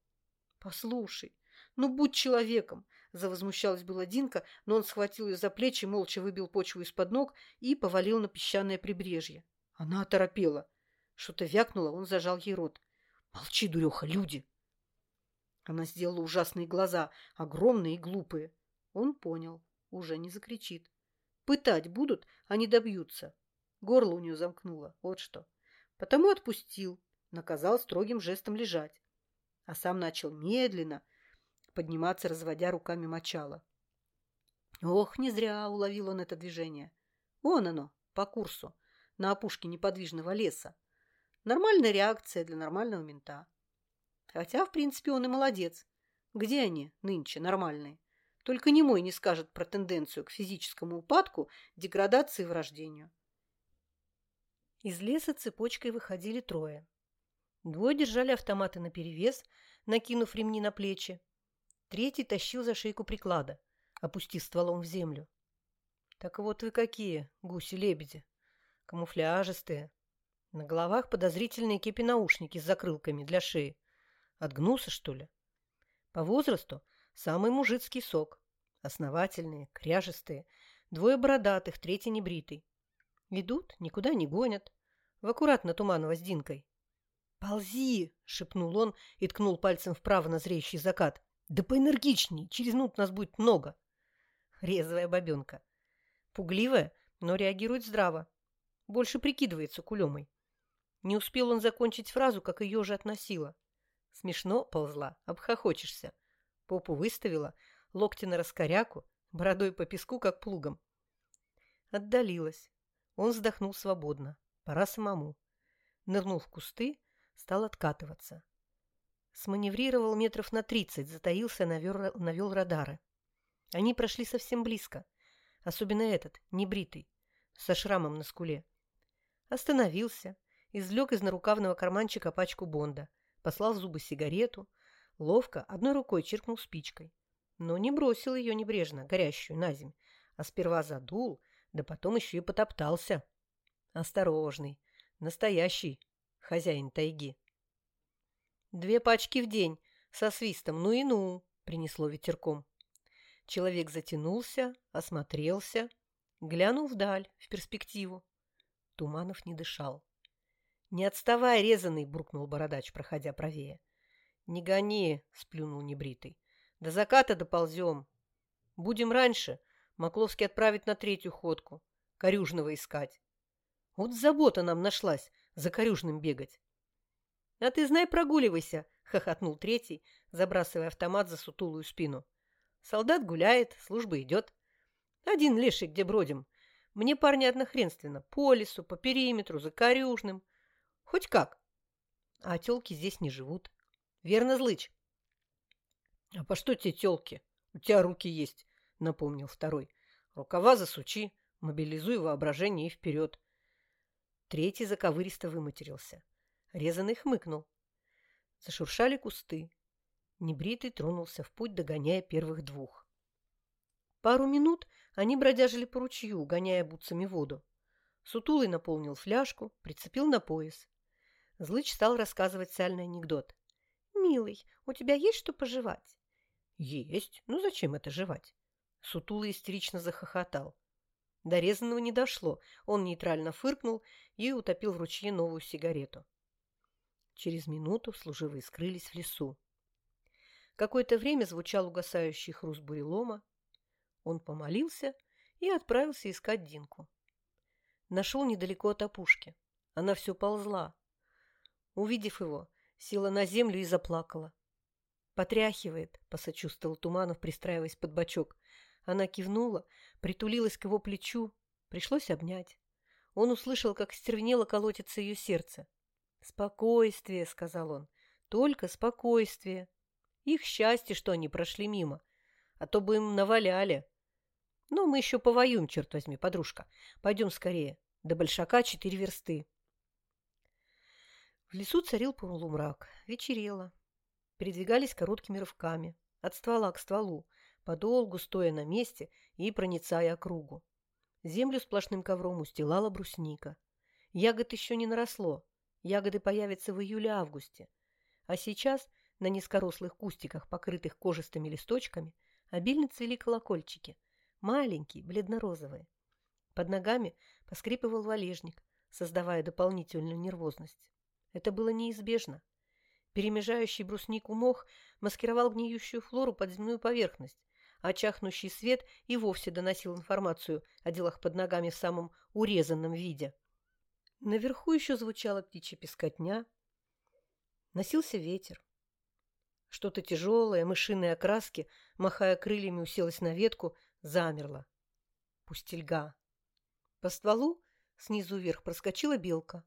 «Послушай, ну будь человеком!» — завозмущалась была Динка, но он схватил ее за плечи, молча выбил почву из-под ног и повалил на песчаное прибрежье. Она оторопела. Что-то вякнуло, он зажал ей рот. «Молчи, дуреха, люди!» Она сделала ужасные глаза, огромные и глупые. Он понял, уже не закричит. Пытать будут, а не добьются. Горло у нее замкнуло, вот что. Потому отпустил, наказал строгим жестом лежать. А сам начал медленно подниматься, разводя руками мочало. Ох, не зря уловил он это движение. Вон оно, по курсу, на опушке неподвижного леса. Нормальная реакция для нормального мента. Хотя, в принципе, он и молодец. Где они нынче, нормальные? Только не мой не скажет про тенденцию к физическому упадку, деградации и врождению. Из леса цепочкой выходили трое. Двое держали автоматы наперевес, накинув ремни на плечи. Третий тащил за шейку приклада, опустив стволом в землю. Так вот вы какие, гуси-лебеди. Камуфляжистые. На головах подозрительные кепи-наушники с закрылками для шеи. От гнуса, что ли? По возрасту самый мужицкий сок. Основательные, кряжестые. Двое бородатых, третий небритый. Идут, никуда не гонят. В аккуратно Туманова с. «Ползи!» — шепнул он и ткнул пальцем вправо на зреющий закат. «Да поэнергичней! Через минут нас будет много!» Резвая бабенка. Пугливая, но реагирует здраво. Больше прикидывается кулемой. Не успел он закончить фразу, как ее же относила. Смешно ползла, обхохочешься. Попу выставила, локти на раскоряку, бородой по песку, как плугом. Отдалилась. Он вздохнул свободно. Пора самому. Нырнул в кусты, стал откатываться. Сманеврировал метров на тридцать, затаился, навел, навел радары. Они прошли совсем близко. Особенно этот, небритый, со шрамом на скуле. Остановился, извлек из нарукавного карманчика пачку Бонда – послал в зубы сигарету, ловко одной рукой чиркнул спичкой, но не бросил ее небрежно, горящую, на земь, а сперва задул, да потом еще и потоптался. Осторожный, настоящий хозяин тайги. Две пачки в день, со свистом, ну и ну, принесло ветерком. Человек затянулся, осмотрелся, глянул вдаль, в перспективу. Туманов не дышал. «Не отставай, резаный!» – буркнул бородач, проходя правее. «Не гони!» – сплюнул небритый. «До заката доползем. Будем раньше. Макловский отправит на третью ходку. Корюжного искать. Вот забота нам нашлась за Корюжным бегать». «А ты знай, прогуливайся!» – хохотнул третий, забрасывая автомат за сутулую спину. «Солдат гуляет, служба идет. Один леший где бродим. Мне парни однохренственно. По лесу, по периметру, за Корюжным». Хоть как. А тёлки здесь не живут. Верно, Злыч? А по что те тёлки? У тебя руки есть, напомнил второй. Рукава засучи, мобилизуй воображение и вперед. Третий заковыристо выматерился. Резанный хмыкнул. Зашуршали кусты. Небритый тронулся в путь, догоняя первых двух. Пару минут они бродяжили по ручью, гоняя бутсами воду. Сутулый наполнил фляжку, прицепил на пояс. Злыч стал рассказывать сальный анекдот. «Милый, у тебя есть что пожевать?» «Есть. Ну зачем это жевать?» Сутулый истерично захохотал. До резаного не дошло. Он нейтрально фыркнул и утопил в ручье новую сигарету. Через минуту служивые скрылись в лесу. Какое-то время звучал угасающий хруст бурелома. Он помолился и отправился искать Динку. Нашел недалеко от опушки. Она все ползла, Увидев его, села на землю и заплакала. «Потряхивает», — посочувствовал Туманов, пристраиваясь под бочок. Она кивнула, притулилась к его плечу. Пришлось обнять. Он услышал, как стервенело колотится ее сердце. «Спокойствие», — сказал он, — «только спокойствие». Их счастье, что они прошли мимо, а то бы им наваляли. Но мы еще повоюем, черт возьми, подружка. Пойдем скорее. До Большака четыре версты. В лесу царил полумрак. Вечерело. Передвигались короткими рывками. От ствола к стволу, подолгу стоя на месте и проницая округу. Землю сплошным ковром устилала брусника. Ягод еще не наросло. Ягоды появятся в июле-августе. А сейчас на низкорослых кустиках, покрытых кожистыми листочками, обильно цвели колокольчики. Маленькие, бледно-розовые. Под ногами поскрипывал валежник, создавая дополнительную нервозность. Это было неизбежно. Перемежающий бруснику мох маскировал гниющую флору под земную поверхность, а чахнущий свет и вовсе доносил информацию о делах под ногами в самом урезанном виде. Наверху еще звучала птичья пескотня. Носился ветер. Что-то тяжелое, мышиной окраски, махая крыльями, уселось на ветку, замерло. Пустельга. По стволу снизу вверх проскочила белка.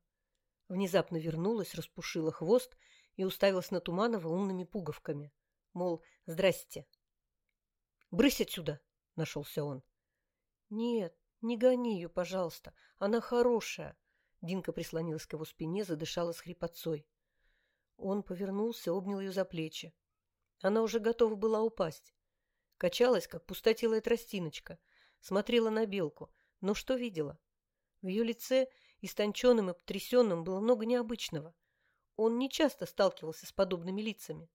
Внезапно вернулась, распушила хвост и уставилась на Туманова умными пуговками. Мол, здрасте. «Брысь отсюда!» — нашелся он. «Нет, не гони ее, пожалуйста. Она хорошая!» Динка прислонилась к его спине, задышала с хрипотцой. Он повернулся, обнял ее за плечи. Она уже готова была упасть. Качалась, как пустотелая тростиночка. Смотрела на белку. Но что видела? В ее лице, истонченным и потрясенным, было много необычного. Он не часто сталкивался с подобными лицами.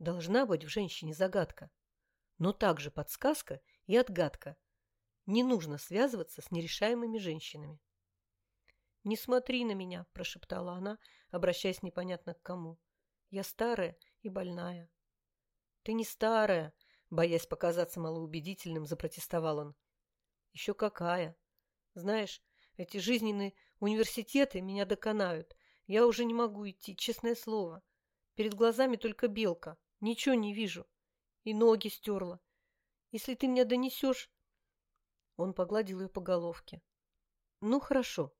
Должна быть в женщине загадка. Но также подсказка и отгадка. Не нужно связываться с нерешаемыми женщинами. «Не смотри на меня», – прошептала она, обращаясь непонятно к кому. «Я старая и больная». «Ты не старая», – боясь показаться малоубедительным, запротестовал он. «Еще какая. Знаешь, эти жизненные университеты меня доконают. Я уже не могу идти, честное слово. Перед глазами только белка. Ничего не вижу. И ноги стерла. Если ты меня донесешь...» Он погладил ее по головке. «Ну, хорошо.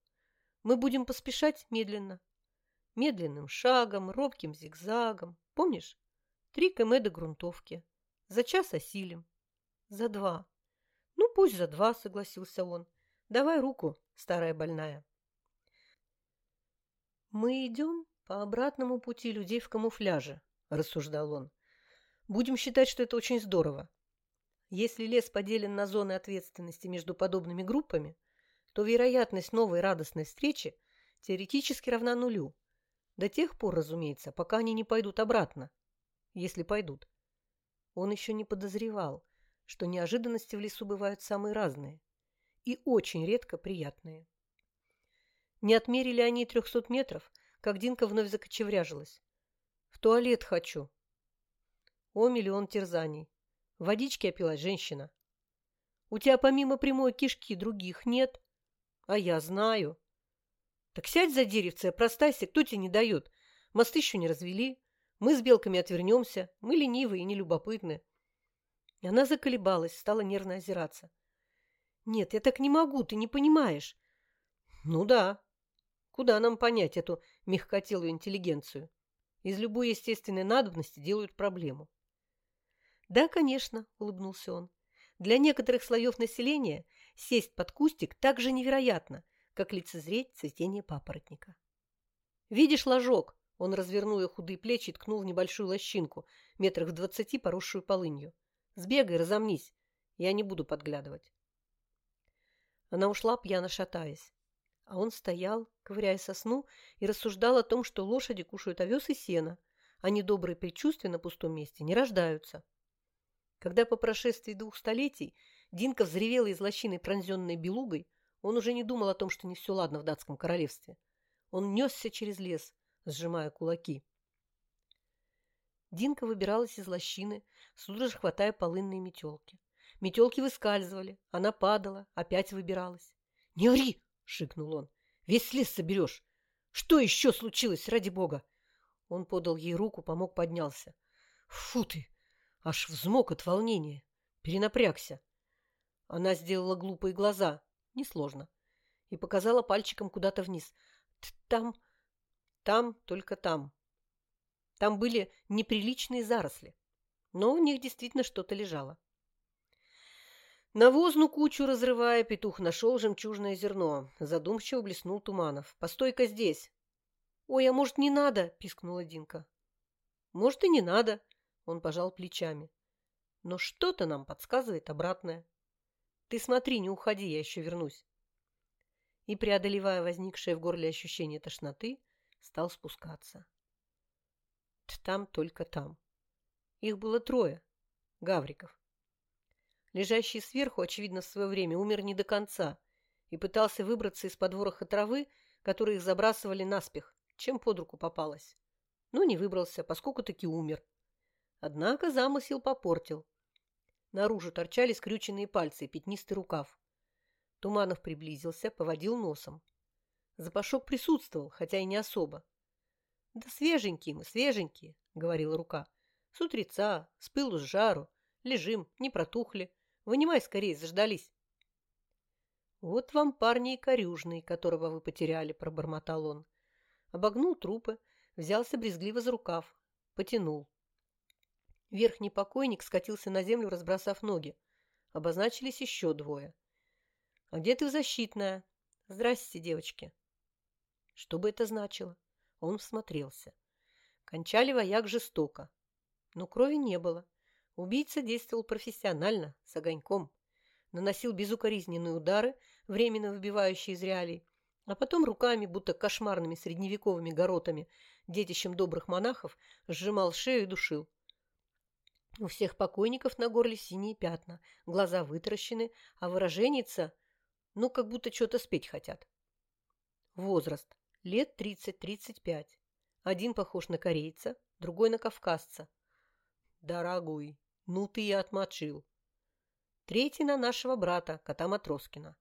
Мы будем поспешать медленно. Медленным шагом, робким зигзагом. Помнишь? Три км до грунтовки. За час осилим. За два. Ну, пусть за два, согласился он. Давай руку, старая больная. Мы идем по обратному пути людей в камуфляже, рассуждал он. Будем считать, что это очень здорово. Если лес поделен на зоны ответственности между подобными группами, то вероятность новой радостной встречи теоретически равна нулю. До тех пор, разумеется, пока они не пойдут обратно. Если пойдут. Он еще не подозревал, что неожиданности в лесу бывают самые разные и очень редко приятные. Не отмерили они трехсот метров, как Динка вновь закочевряжилась. «В туалет хочу». О, миллион терзаний. Водички опилась женщина. «У тебя помимо прямой кишки других нет?» А я знаю. Так сядь за деревце, простайся, кто тебе не дает. Мосты еще не развели. Мы с белками отвернемся. Мы ленивые и нелюбопытны. И она заколебалась, стала нервно озираться. Нет, я так не могу, ты не понимаешь. Ну да. Куда нам понять эту мягкотелую интеллигенцию? Из любой естественной надобности делают проблему. Да, конечно, улыбнулся он. Для некоторых слоев населения сесть под кустик так же невероятно, как лицезреть цветение папоротника. «Видишь ложок?» Он развернул ее худые плечи и ткнул в небольшую лощинку, метрах в двадцати, поросшую полынью. «Сбегай, разомнись. Я не буду подглядывать». Она ушла, пьяно шатаясь. А он стоял, ковыряя сосну, и рассуждал о том, что лошади кушают овес и сено, а недобрые предчувствия на пустом месте не рождаются. Когда по прошествии двух столетий Динка взревела из лощины, пронзенной белугой, он уже не думал о том, что не все ладно в датском королевстве. Он несся через лес, сжимая кулаки. Динка выбиралась из лощины, судорожно хватая полынные метелки. Метелки выскальзывали, она падала, опять выбиралась. — Не ори! — шикнул он. — Весь лес соберешь! Что еще случилось, ради бога? Он подал ей руку, помог, поднялся. — Фу ты! Аж взмок от волнения. Перенапрягся. Она сделала глупые глаза. Несложно. И показала пальчиком куда-то вниз. Там, там, только там. Там были неприличные заросли. но в них действительно что-то лежало. Навозну кучу разрывая, петух нашел жемчужное зерно. Задумчиво блеснул Туманов. «Постой-ка здесь!» «Ой, а может, не надо?» – пискнула Динка. «Может, и не надо», – он пожал плечами. «Но что-то нам подсказывает обратное. Ты смотри, не уходи, я еще вернусь». И, преодолевая возникшее в горле ощущение тошноты, стал спускаться. Там только там. Их было трое. Гавриков. Лежащий сверху, очевидно, в свое время умер не до конца и пытался выбраться из-под вороха травы, которые их забрасывали наспех, чем под руку попалось. Но не выбрался, поскольку таки умер. Однако замысел попортил. Наружу торчали скрюченные пальцы и пятнистый рукав. Туманов приблизился, поводил носом. Запашок присутствовал, хотя и не особо. — Да свеженькие мы, свеженькие, — говорила рука. — С утреца, с пылу с жару. Лежим, не протухли. Вынимай скорее, заждались. Вот вам парни и корюжный, которого вы потеряли, пробормотал он. Обогнул трупы, взялся брезгливо за рукав, потянул. Верхний покойник скатился на землю, разбросав ноги. Обозначились еще двое. «А где ты защитная?» «Здрасте, девочки». Что бы это значило? Он всмотрелся. Кончали вояк жестоко. Но крови не было. Убийца действовал профессионально, с огоньком. Наносил безукоризненные удары, временно выбивающие из реалий, а потом руками, будто кошмарными средневековыми горотами, детищем добрых монахов, сжимал шею и душил. У всех покойников на горле синие пятна, глаза вытаращены, а выраженница, ну, как будто что-то спеть хотят. Возраст. Лет 30-35. Один похож на корейца, другой на кавказца. Дорогой, ну ты и отмочил. Третий на нашего брата, кота Матроскина.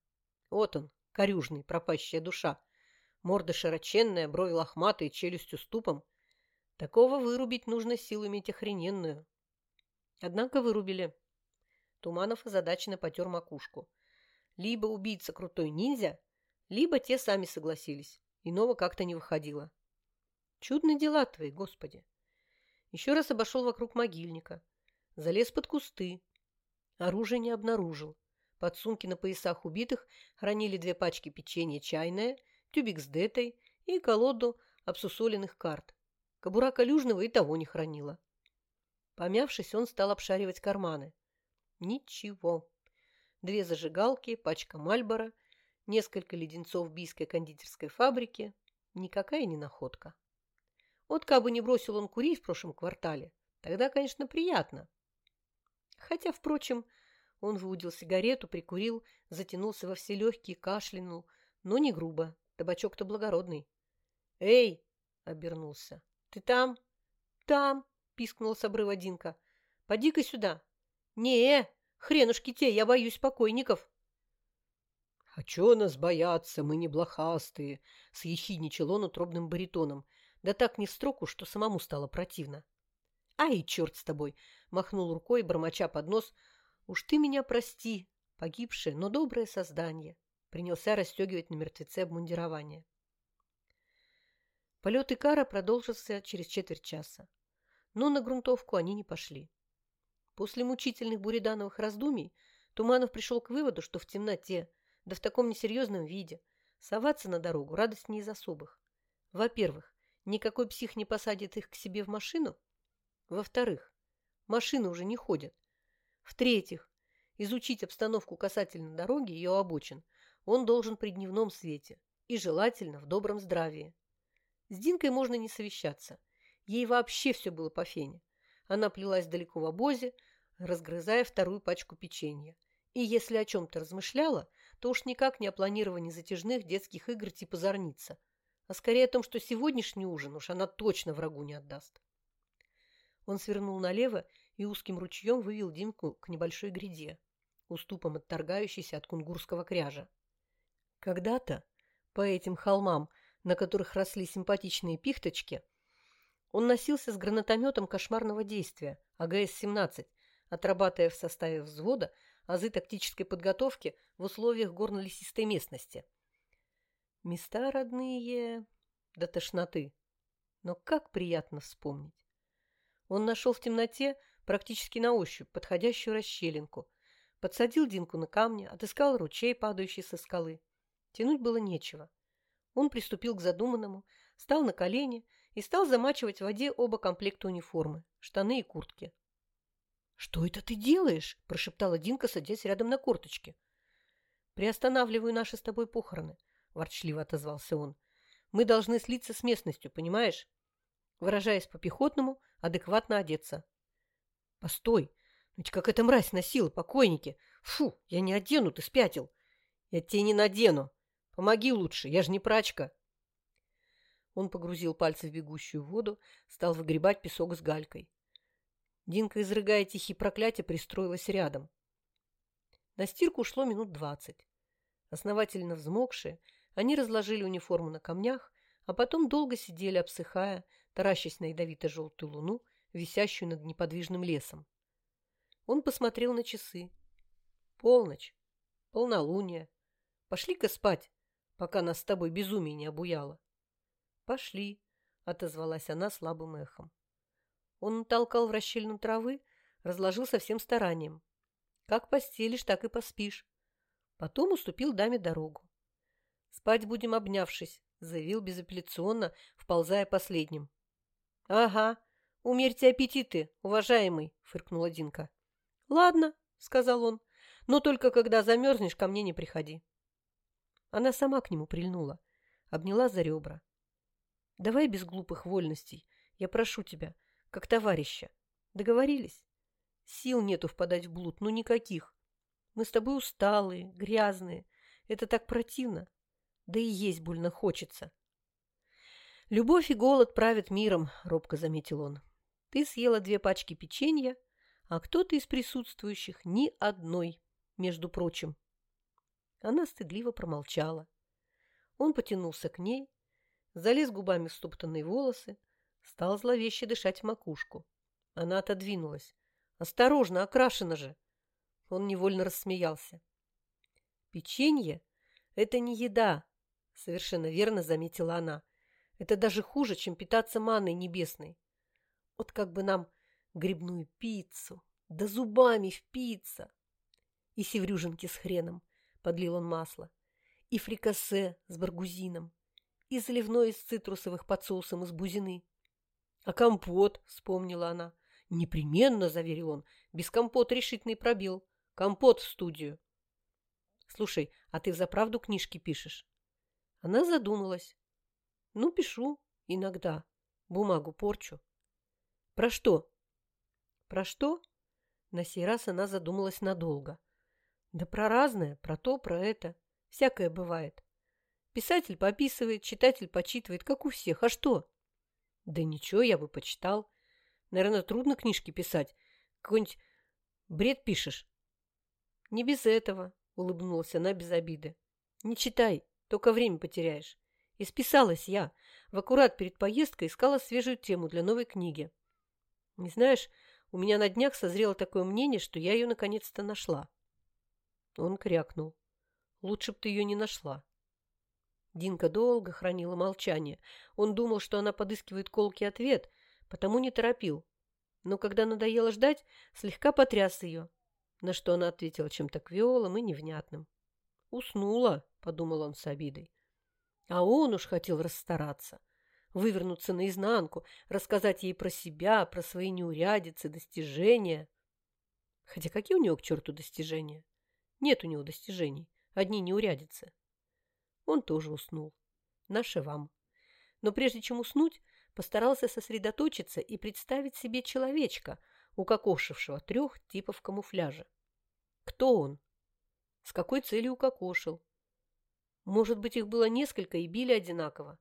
Вот он, корюжный, пропащая душа. Морда широченная, брови лохматые, челюстью ступом. Такого вырубить нужно силу иметь охрененную. Однако вырубили. Туманов озадаченно потер макушку. Либо убийца крутой ниндзя, либо те сами согласились. Иного как-то не выходило. Чудные дела твои, Господи. Еще раз обошел вокруг могильника. Залез под кусты. Оружие не обнаружил. Под сумки на поясах убитых хранили две пачки печенья чайное, тюбик с детой и колоду обсусоленных карт. Кобура Калюжного и того не хранила. Помявшись, он стал обшаривать карманы. Ничего. Две зажигалки, пачка Мальбора, несколько леденцов бийской кондитерской фабрики. Никакая не находка. Вот как бы не бросил он курить в прошлом квартале, тогда, конечно, приятно. Хотя, впрочем, он выудил сигарету, прикурил, затянулся во все легкие, кашлянул, но не грубо, табачок-то благородный. «Эй!» — обернулся. «Ты там?» «Там!» — пискнул с обрыва Динка. «Поди-ка сюда!» «Не, хренушки те, я боюсь покойников!» «А чё нас бояться, мы не блохастые!» — съехидничал он утробным баритоном — да так не в строку, что самому стало противно. «Ай, черт с тобой!» – махнул рукой, бормоча под нос. «Уж ты меня прости, погибшее, но доброе создание!» Принялся расстегивать на мертвеце обмундирование. Полет Икара продолжился через четверть часа. Но на грунтовку они не пошли. После мучительных буредановых раздумий Туманов пришел к выводу, что в темноте, да в таком несерьезном виде, соваться на дорогу радость не из особых. Во-первых, Никакой псих не посадит их к себе в машину? Во-вторых, машины уже не ходят. В-третьих, изучить обстановку касательно дороги и ее обочин он должен при дневном свете и желательно в добром здравии. С Динкой можно не совещаться. Ей вообще все было по фене. Она плелась далеко в обозе, разгрызая вторую пачку печенья. И если о чем-то размышляла, то уж никак не о планировании затяжных детских игр типа «Зорница», а скорее о том, что сегодняшний ужин уж она точно врагу не отдаст. Он свернул налево и узким ручьем вывел Димку к небольшой гряде, уступом отторгающейся от кунгурского кряжа. Когда-то по этим холмам, на которых росли симпатичные пихточки, он носился с гранатометом кошмарного действия АГС-17, отрабатывая в составе взвода азы тактической подготовки в условиях горно-лесистой местности – Места родные до тошноты. Но как приятно вспомнить. Он нашел в темноте практически на ощупь, подходящую расщелинку. Подсадил Динку на камни, отыскал ручей, падающий со скалы. Тянуть было нечего. Он приступил к задуманному, встал на колени и стал замачивать в воде оба комплекта униформы – штаны и куртки. «Что это ты делаешь?» – прошептала Динка, садясь рядом на корточке. «Приостанавливаю наши с тобой похороны», – ворчливо отозвался он. «Мы должны слиться с местностью, понимаешь? Выражаясь по-пехотному, адекватно одеться». «Постой! Ведь как эта мразь носила покойники! Фу, я не одену, ты спятил!» «Я тебе не надену! Помоги лучше, я же не прачка!» Он погрузил пальцы в бегущую воду, стал выгребать песок с галькой. Динка, изрыгая тихие проклятия, пристроилась рядом. На стирку ушло минут двадцать. Основательно взмокшие, они разложили униформу на камнях, а потом долго сидели, обсыхая, таращась на ядовито-желтую луну, висящую над неподвижным лесом. Он посмотрел на часы. Полночь, полнолуние. Пошли-ка спать, пока нас с тобой безумие не обуяло. Пошли, отозвалась она слабым эхом. Он натолкал в расщельну травы, разложил со всем старанием. Как постелишь, так и поспишь. Потом уступил даме дорогу. «Спать будем обнявшись», — заявил безапелляционно, вползая последним. «Ага, умерьте аппетиты, уважаемый», — фыркнула Динка. «Ладно», — сказал он, — «но только когда замерзнешь, ко мне не приходи». Она сама к нему прильнула, обняла за ребра. «Давай без глупых вольностей, я прошу тебя, как товарища. Договорились? Сил нету впадать в блуд, ну никаких. Мы с тобой усталые, грязные. Это так противно. Да и есть больно хочется. Любовь и голод правят миром, робко заметил он. Ты съела две пачки печенья, а кто-то из присутствующих ни одной, между прочим. Она стыдливо промолчала. Он потянулся к ней, залез губами в стоптанные волосы, Стал зловеще дышать в макушку. Она отодвинулась. «Осторожно, окрашено же!» Он невольно рассмеялся. «Печенье — это не еда», — совершенно верно заметила она. «Это даже хуже, чем питаться манной небесной. Вот как бы нам грибную пиццу, да зубами впиться!» И севрюжинки с хреном, — подлил он масло, и фрикасе с баргузином, и заливной из цитрусовых под соусом из бузины. «А компот?» – вспомнила она. «Непременно», – заверил он. «Без компота решительный пробил. Компот в студию». «Слушай, а ты взаправду книжки пишешь?» Она задумалась. «Ну, пишу. Иногда. Бумагу порчу». «Про что?» «Про что?» На сей раз она задумалась надолго. «Да про разное, про то, про это. Всякое бывает. Писатель пописывает, читатель почитывает, как у всех. А что?» Да ничего, я бы почитал. Наверное, трудно книжки писать. Какой-нибудь бред пишешь. Не без этого, улыбнулась она без обиды. Не читай, только время потеряешь. И списалась я. В аккурат перед поездкой искала свежую тему для новой книги. Не знаешь, у меня на днях созрело такое мнение, что я ее наконец-то нашла. Он крякнул. Лучше б ты ее не нашла. Динка долго хранила молчание. Он думал, что она подыскивает колкий ответ, потому не торопил. Но когда надоело ждать, слегка потряс ее, на что она ответила чем-то квелым и невнятным. «Уснула», — подумал он с обидой. А он уж хотел расстараться, вывернуться наизнанку, рассказать ей про себя, про свои неурядицы, достижения. Хотя какие у него к черту достижения? Нет у него достижений, одни неурядицы. Он тоже уснул. Наше вам. Но прежде чем уснуть, постарался сосредоточиться и представить себе человечка, укокошившего трех типов камуфляжа. Кто он? С какой целью укокошил? Может быть, их было несколько и били одинаково?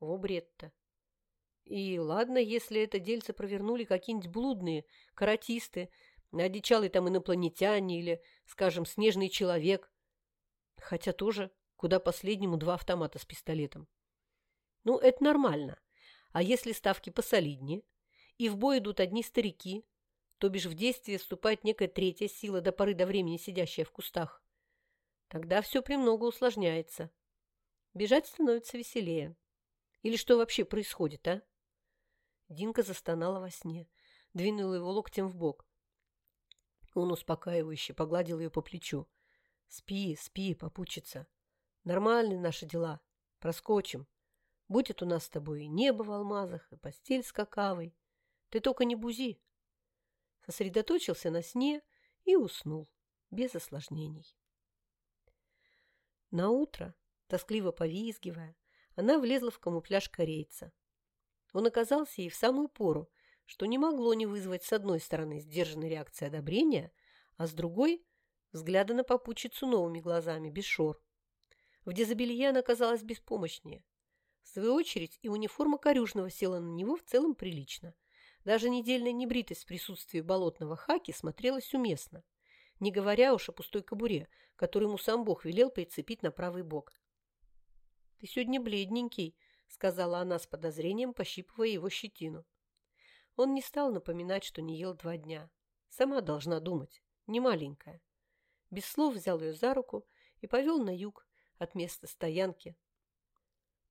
Во бред-то. И ладно, если это дельце провернули какие-нибудь блудные, каратисты, одичалый там инопланетяне или, скажем, снежный человек. Хотя тоже куда последнему два автомата с пистолетом. Ну, это нормально. А если ставки посолиднее, и в бой идут одни старики, то бишь в действие вступает некая третья сила до поры до времени сидящая в кустах, тогда все премного усложняется. Бежать становится веселее. Или что вообще происходит, а? Динка застонала во сне. двинул его локтем в бок. Он успокаивающе погладил ее по плечу. «Спи, спи, попучится. Нормальные наши дела. Проскочим. Будет у нас с тобой и небо в алмазах, и постель с какавой. Ты только не бузи». Сосредоточился на сне и уснул, без осложнений. На утро, тоскливо повизгивая, она влезла в камуфляж корейца. Он оказался ей в самую пору, что не могло не вызвать с одной стороны сдержанной реакции одобрения, а с другой – взгляда на попутчицу новыми глазами, без шор. В дезобелье она казалась беспомощнее. В свою очередь и униформа корюжного села на него в целом прилично. Даже недельная небритость в присутствии болотного хаки смотрелась уместно, не говоря уж о пустой кобуре, которую ему сам Бог велел прицепить на правый бок. «Ты сегодня бледненький», — сказала она с подозрением, пощипывая его щетину. Он не стал напоминать, что не ел два дня. Сама должна думать, не маленькая. Без слов взял ее за руку и повел на юг от места стоянки.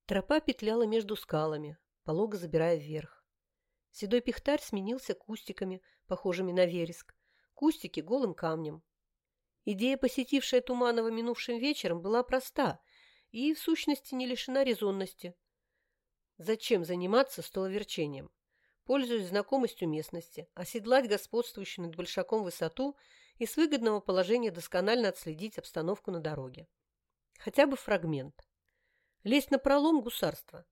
Тропа петляла между скалами, полого забирая вверх. Седой пихтарь сменился кустиками, похожими на вереск, кустики голым камнем. Идея, посетившая Туманова минувшим вечером, была проста и, в сущности, не лишена резонности. Зачем заниматься столоверчением? пользуясь знакомостью местности, оседлать господствующую над Большаком высоту и с выгодного положения досконально отследить обстановку на дороге. Хотя бы фрагмент. Лезть на пролом гусарства.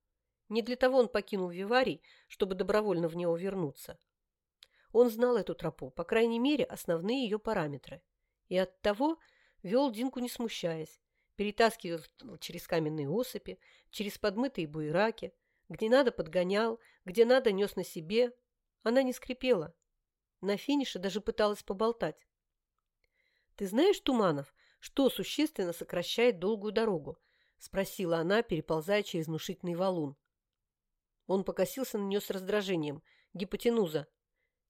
Не для того он покинул Виварий, чтобы добровольно в него вернуться. Он знал эту тропу, по крайней мере, основные ее параметры. И оттого вел Динку не смущаясь, перетаскивал через каменные осыпи, через подмытые буераки, где надо подгонял, где надо нес на себе. Она не скрипела. На финише даже пыталась поболтать. «Ты знаешь, Туманов, что существенно сокращает долгую дорогу?» – спросила она, переползая через внушительный валун. Он покосился на нее с раздражением. Гипотенуза.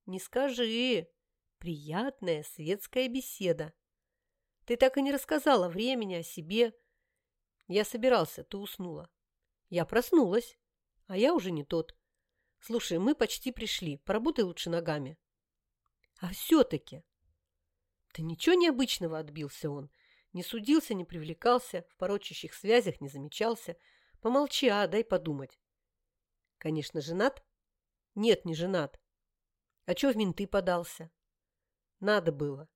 «Не скажи. Приятная светская беседа. Ты так и не рассказала времени, о себе. Я собирался, ты уснула. Я проснулась. А я уже не тот. Слушай, мы почти пришли. Поработай лучше ногами. А все-таки... Да ничего необычного отбился он. Не судился, не привлекался, в порочащих связях не замечался. Помолчи, а, дай подумать. Конечно, женат? Нет, не женат. А чё в менты подался? Надо было.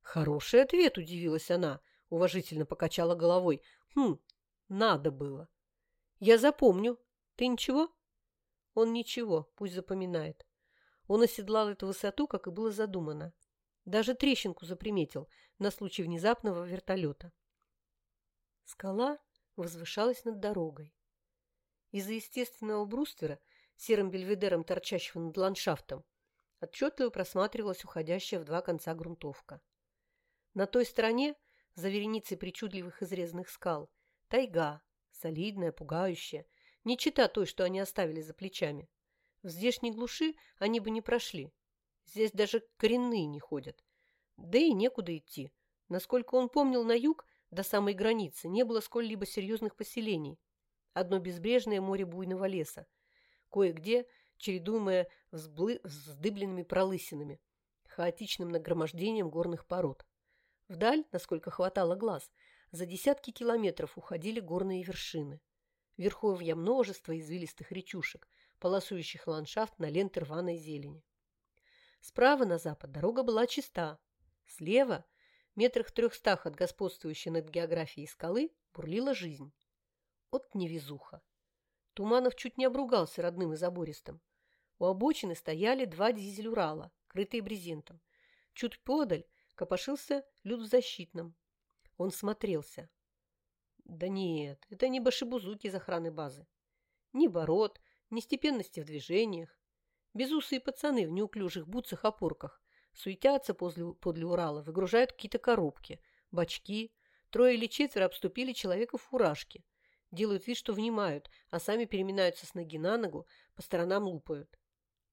Хороший ответ, удивилась она, уважительно покачала головой. Хм, надо было. Я запомню, ты ничего? Он ничего, пусть запоминает. Он оседлал эту высоту, как и было задумано. Даже трещинку заприметил на случай внезапного вертолета. Скала возвышалась над дорогой. Из-за естественного бруствера, серым бельведером, торчащего над ландшафтом, отчетливо просматривалась уходящая в два конца грунтовка. На той стороне, за вереницей причудливых изрезанных скал, тайга, солидная, пугающая, не чита той, что они оставили за плечами. В здешней глуши они бы не прошли. Здесь даже коренные не ходят. Да и некуда идти. Насколько он помнил, на юг, до самой границы, не было сколь-либо серьезных поселений. Одно безбрежное море буйного леса. Кое-где, чередуемое взблы... вздыбленными пролысинами, хаотичным нагромождением горных пород. Вдаль, насколько хватало глаз, за десятки километров уходили горные вершины верховья множество извилистых речушек, полосующих ландшафт на ленты рваной зелени. Справа на запад дорога была чиста. Слева, метрах трехстах от господствующей над географией скалы, бурлила жизнь. От невезуха. Туманов чуть не обругался родным и забористым. У обочины стояли два дизель-Урала, крытые брезентом. Чуть подаль копошился люд в защитном. Он смотрелся. Да нет, это не башибузуки из охраны базы. Ни бород, ни степенности в движениях. Безусые пацаны в неуклюжих бутсах-опорках суетятся подле, подле Урала, выгружают какие-то коробки, бачки. Трое или четверо обступили человека в фуражке. Делают вид, что внимают, а сами переминаются с ноги на ногу, по сторонам лупают.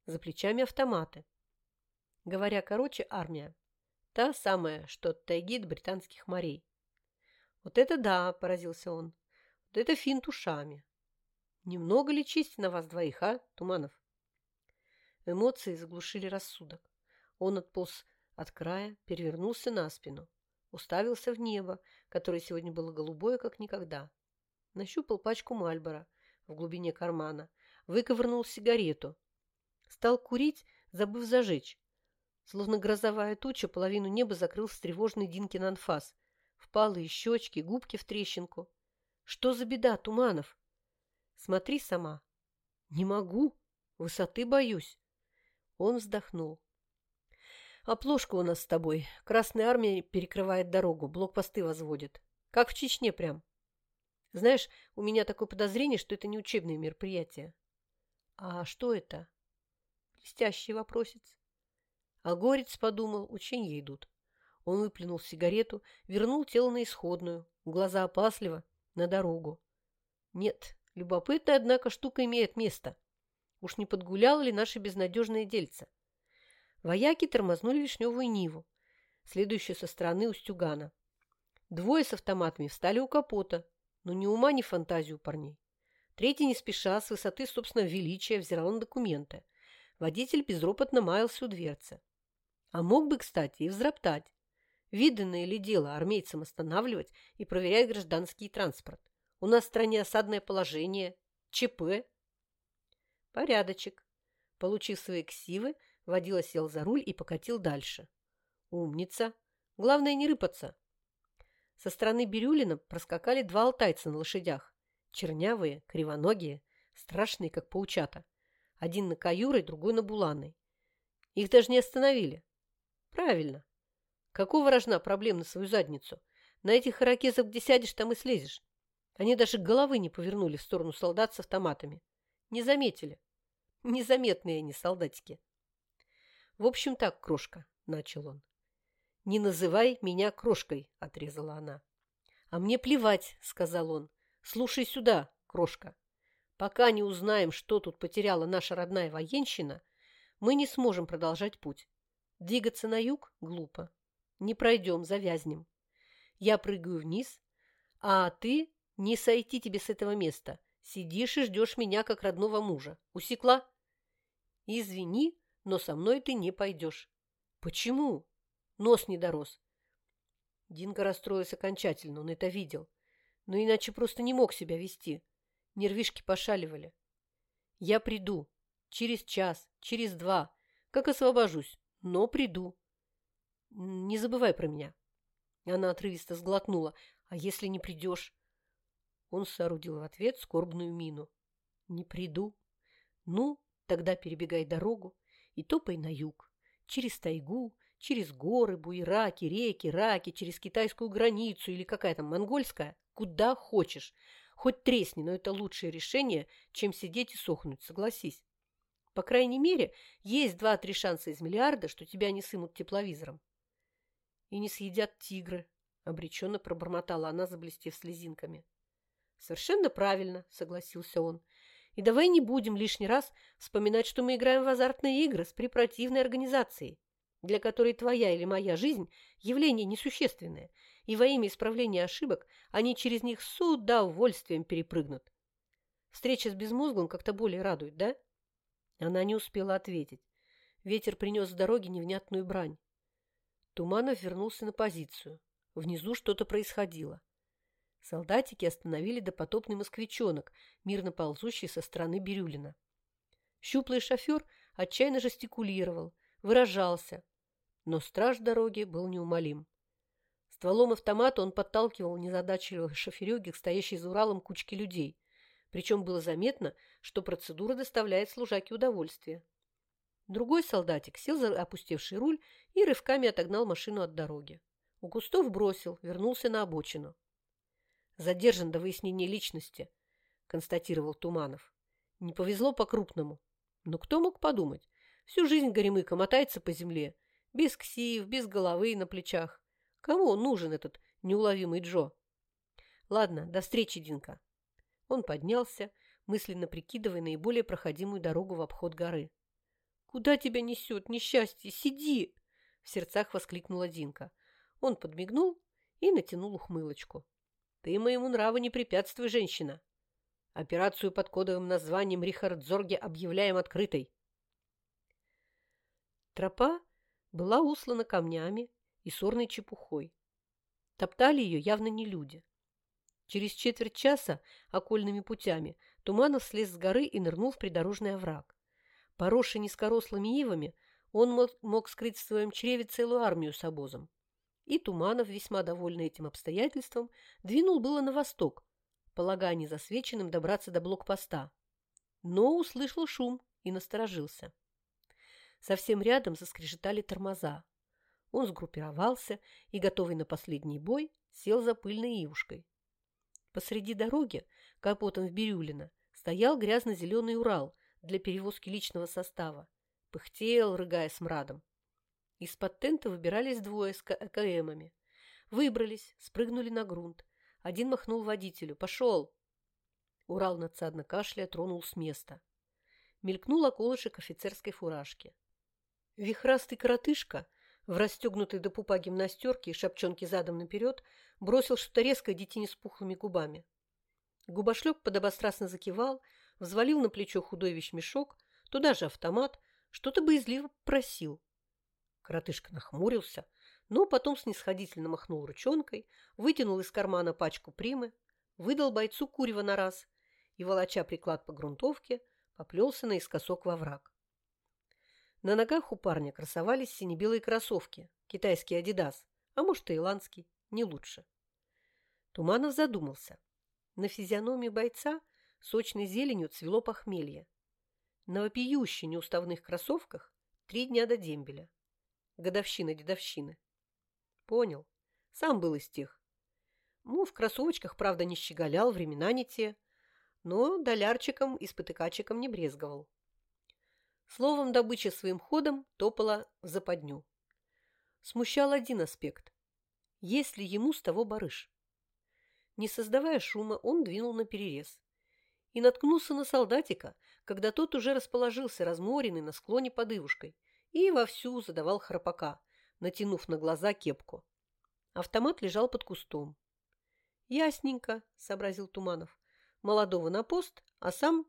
За плечами автоматы. Говоря короче, армия. Та самая, что от тайги до британских морей. «Вот это да!» – поразился он. «Вот это финт ушами!» «Немного ли чести на вас двоих, а, Туманов?» Эмоции заглушили рассудок. Он отполз от края, перевернулся на спину. Уставился в небо, которое сегодня было голубое, как никогда. Нащупал пачку Мальбора в глубине кармана, выковырнул сигарету. Стал курить, забыв зажечь. Словно грозовая туча, половину неба закрыл встревоженный Динкин анфас. Впалые щечки, губки в трещинку. Что за беда, Туманов? Смотри сама. Не могу. Высоты боюсь. Он вздохнул. Оплошка у нас с тобой. Красная армия перекрывает дорогу, блокпосты возводит. Как в Чечне прям. Знаешь, у меня такое подозрение, что это не учебное мероприятие. А что это? Блестящий вопросец. А горец подумал, ученья идут. Он выплюнул сигарету, вернул тело на исходную, глаза опасливо, на дорогу. Нет, любопытная, однако, штука имеет место. Уж не подгуляло ли наше безнадежное дельце? Вояки тормознули вишневую Ниву, следующую со стороны Устюгана. Двое с автоматами встали у капота, но ни ума, ни фантазии у парней. Третий не спеша, с высоты собственного величия, взирал на документы. Водитель безропотно маялся у дверцы. А мог бы, кстати, и взроптать. Виданное ли дело армейцам останавливать и проверять гражданский транспорт? У нас в стране осадное положение, ЧП. Порядочек. Получив свои ксивы, Водила сел за руль и покатил дальше. Умница. Главное не рыпаться. Со стороны Бирюлина проскакали два алтайца на лошадях. Чернявые, кривоногие, страшные, как паучата. Один на каюрой, другой на буланой. Их даже не остановили. Правильно. Какого рожна проблем на свою задницу? На этих ирокезах где сядешь, там и слезешь. Они даже головы не повернули в сторону солдат с автоматами. Не заметили. Незаметные они, солдатики. В общем так, крошка, начал он. Не называй меня крошкой, отрезала она. А мне плевать, сказал он. Слушай сюда, крошка. Пока не узнаем, что тут потеряла наша родная военщина, мы не сможем продолжать путь. Двигаться на юг глупо. Не пройдем, завязнем. Я прыгаю вниз, а ты не сойти тебе с этого места. Сидишь и ждешь меня, как родного мужа. Усекла? Извини, но со мной ты не пойдешь. Почему? Нос не дорос. Динка расстроился окончательно, он это видел. Но иначе просто не мог себя вести. Нервишки пошаливали. Я приду. Через час, через два. Как освобожусь. Но приду. Не забывай про меня. Она отрывисто сглотнула. А если не придешь? Он соорудил в ответ скорбную мину. Не приду. Ну, тогда перебегай дорогу и топай на юг, через тайгу, через горы, буераки, реки, раки, через китайскую границу или какая там монгольская, куда хочешь. Хоть тресни, но это лучшее решение, чем сидеть и сохнуть, согласись. По крайней мере, есть два-три шанса из миллиарда, что тебя не сымут тепловизором. И не съедят тигры, обреченно пробормотала она, заблестев слезинками. Совершенно правильно, согласился он. И давай не будем лишний раз вспоминать, что мы играем в азартные игры с препротивной организацией, для которой твоя или моя жизнь – явление несущественное, и во имя исправления ошибок они через них с удовольствием перепрыгнут. Встреча с безмозглым как-то более радует, да? Она не успела ответить. Ветер принес с дороги невнятную брань. Туманов вернулся на позицию. Внизу что-то происходило. Солдатики остановили допотопный москвичонок, мирно ползущий со стороны Бирюлина. Щуплый шофер отчаянно жестикулировал, выражался, но страж дороги был неумолим. Стволом автомата он подталкивал незадачливых шоферюги к стоящей за Уралом кучке людей. Причем было заметно, что процедура доставляет служаке удовольствие. Другой солдатик сел за опустевший руль и рывками отогнал машину от дороги. У кустов бросил, вернулся на обочину. Задержан до выяснения личности, констатировал Туманов. Не повезло по-крупному. Но кто мог подумать? Всю жизнь Горемыка мотается по земле, без ксив, без головы на плечах. Кому нужен этот неуловимый Джо? Ладно, до встречи, Динка. Он поднялся, мысленно прикидывая наиболее проходимую дорогу в обход горы. «Куда тебя несет, несчастье? Сиди!» В сердцах воскликнула Динка. Он подмигнул и натянул ухмылочку. Ты моему нраву не препятствуй, женщина. Операцию под кодовым названием Рихард Зорге объявляем открытой. Тропа была услана камнями и сорной чепухой. Топтали ее явно не люди. Через четверть часа окольными путями Туманов слез с горы и нырнул в придорожный овраг. Поросший низкорослыми ивами, он мог, скрыть в своем чреве целую армию с обозом. И Туманов, весьма довольный этим обстоятельством, двинул было на восток, полагая незасвеченным добраться до блокпоста. Но услышал шум и насторожился. Совсем рядом заскрежетали тормоза. Он сгруппировался и, готовый на последний бой, сел за пыльной ивушкой. Посреди дороги, капотом в Бирюлино, стоял грязно-зеленый Урал для перевозки личного состава. Пыхтел, рыгая смрадом. Из-под тента выбирались двое с КМами. Выбрались, спрыгнули на грунт. Один махнул водителю. «Пошел!» Урал надсадно кашляя тронул с места. Мелькнул околышек офицерской фуражки. Вихрастый коротышка в расстегнутой до пупа гимнастерке и шапчонке задом наперед, бросил что-то резкое детине с пухлыми губами. Губошлеп подобострастно закивал, взвалил на плечо худой вещмешок, туда же автомат, что-то боязливо просил. Коротышка нахмурился, но потом снисходительно махнул ручонкой, вытянул из кармана пачку примы, выдал бойцу курева на раз и, волоча приклад по грунтовке, поплелся наискосок во враг. На ногах у парня красовались сине-белые кроссовки, китайский «Адидас», а может и иландский, не лучше. Туманов задумался. На физиономии бойца сочной зеленью цвело похмелье. На вопиюще неуставных кроссовках три дня до дембеля. Годовщина дедовщины. Понял. Сам был из тех. Ну, в кроссовочках, правда, не щеголял, времена не те, но долярчиком и спотыкачиком не брезговал. Словом, добыча своим ходом топала в западню. Смущал один аспект. Есть ли ему с того барыш? Не создавая шума, он двинул на перерез и наткнулся на солдатика, когда тот уже расположился разморенный на склоне под ивушкой и вовсю задавал храпака, натянув на глаза кепку. Автомат лежал под кустом. «Ясненько», — сообразил Туманов. «Молодого на пост, а сам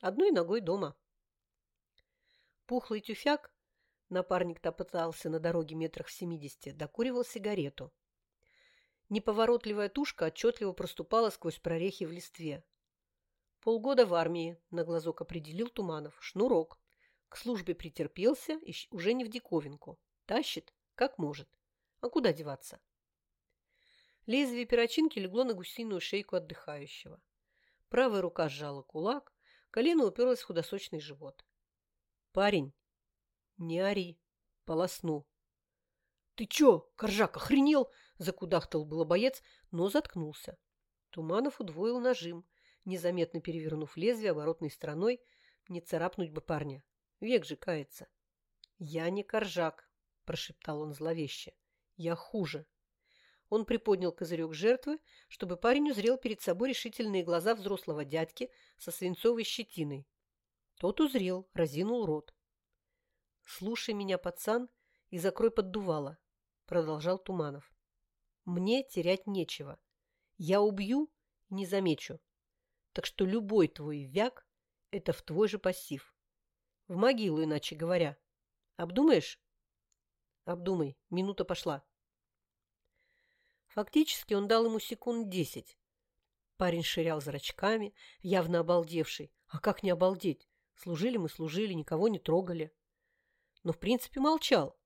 одной ногой дома». Пухлый тюфяк, напарник топотался на дороге метрах в семидесяти, докуривал сигарету. Неповоротливая тушка отчетливо проступала сквозь прорехи в листве. Полгода в армии, на глазок определил Туманов, шнурок. К службе претерпелся уже не в диковинку. Тащит, как может. А куда деваться? Лезвие перочинки легло на гусиную шейку отдыхающего. Правая рука сжала кулак, колено уперлось в худосочный живот. Парень, не ори, полосну. Ты чё, коржак, охренел? Закудахтал было боец, но заткнулся. Туманов удвоил нажим, незаметно перевернув лезвие оборотной стороной, не царапнуть бы парня. Век же кается. Я не коржак, прошептал он зловеще. Я хуже. Он приподнял козырек жертвы, чтобы парень узрел перед собой решительные глаза взрослого дядьки со свинцовой щетиной. Тот узрел, разинул рот. «Слушай меня, пацан, и закрой поддувало», — продолжал Туманов. «Мне терять нечего. Я убью не замечу. Так что любой твой вяк — это в твой же пассив. В могилу, иначе говоря. Обдумаешь?» «Обдумай. Минута пошла». Фактически он дал ему секунд десять. Парень ширял зрачками, явно обалдевший. А как не обалдеть? Служили мы, служили, никого не трогали. Но, в принципе, молчал.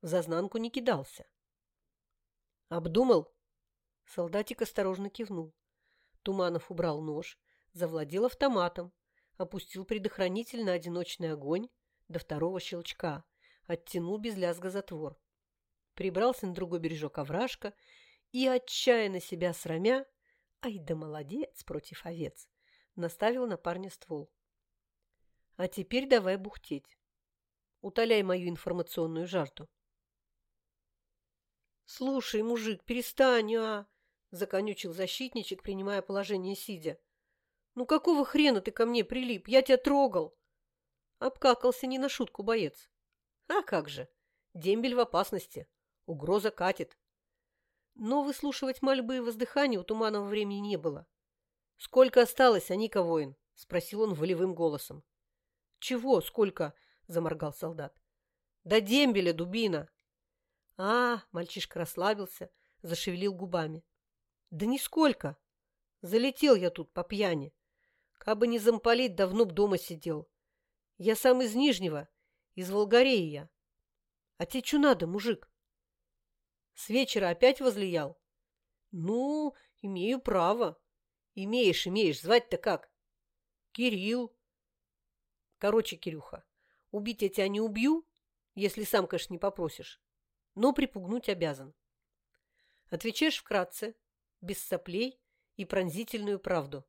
В зазнанку не кидался. Обдумал? Солдатик осторожно кивнул. Туманов убрал нож, завладел автоматом, опустил предохранитель на одиночный огонь до второго щелчка, оттянул без лязга затвор. Прибрался на другой бережок овражка и, отчаянно себя срамя, ай да молодец против овец, наставил на парня ствол. А теперь давай бухтеть. Утоляй мою информационную жажду. «Слушай, мужик, перестань, а!» – законючил защитничек, принимая положение сидя. «Ну какого хрена ты ко мне прилип? Я тебя трогал!» Обкакался не на шутку боец. «А как же! Дембель в опасности. Угроза катит». Но выслушивать мольбы и воздыхания у Туманова времени не было. «Сколько осталось, Аника воин?» – спросил он волевым голосом. «Чего? Сколько?» – заморгал солдат. До дембеля, дубина. А, мальчишка расслабился, зашевелил губами. Да нисколько. Залетел я тут по пьяни. Кабы не замполить, давно б дома сидел. Я сам из Нижнего, из Волгореи я. А тебе что надо, мужик? С вечера опять возлиял? Ну, имею право. Имеешь, имеешь. Звать-то как? Кирилл. Короче, Кирюха, убить я тебя не убью, если сам, конечно, не попросишь, но припугнуть обязан. Отвечаешь вкратце, без соплей и пронзительную правду.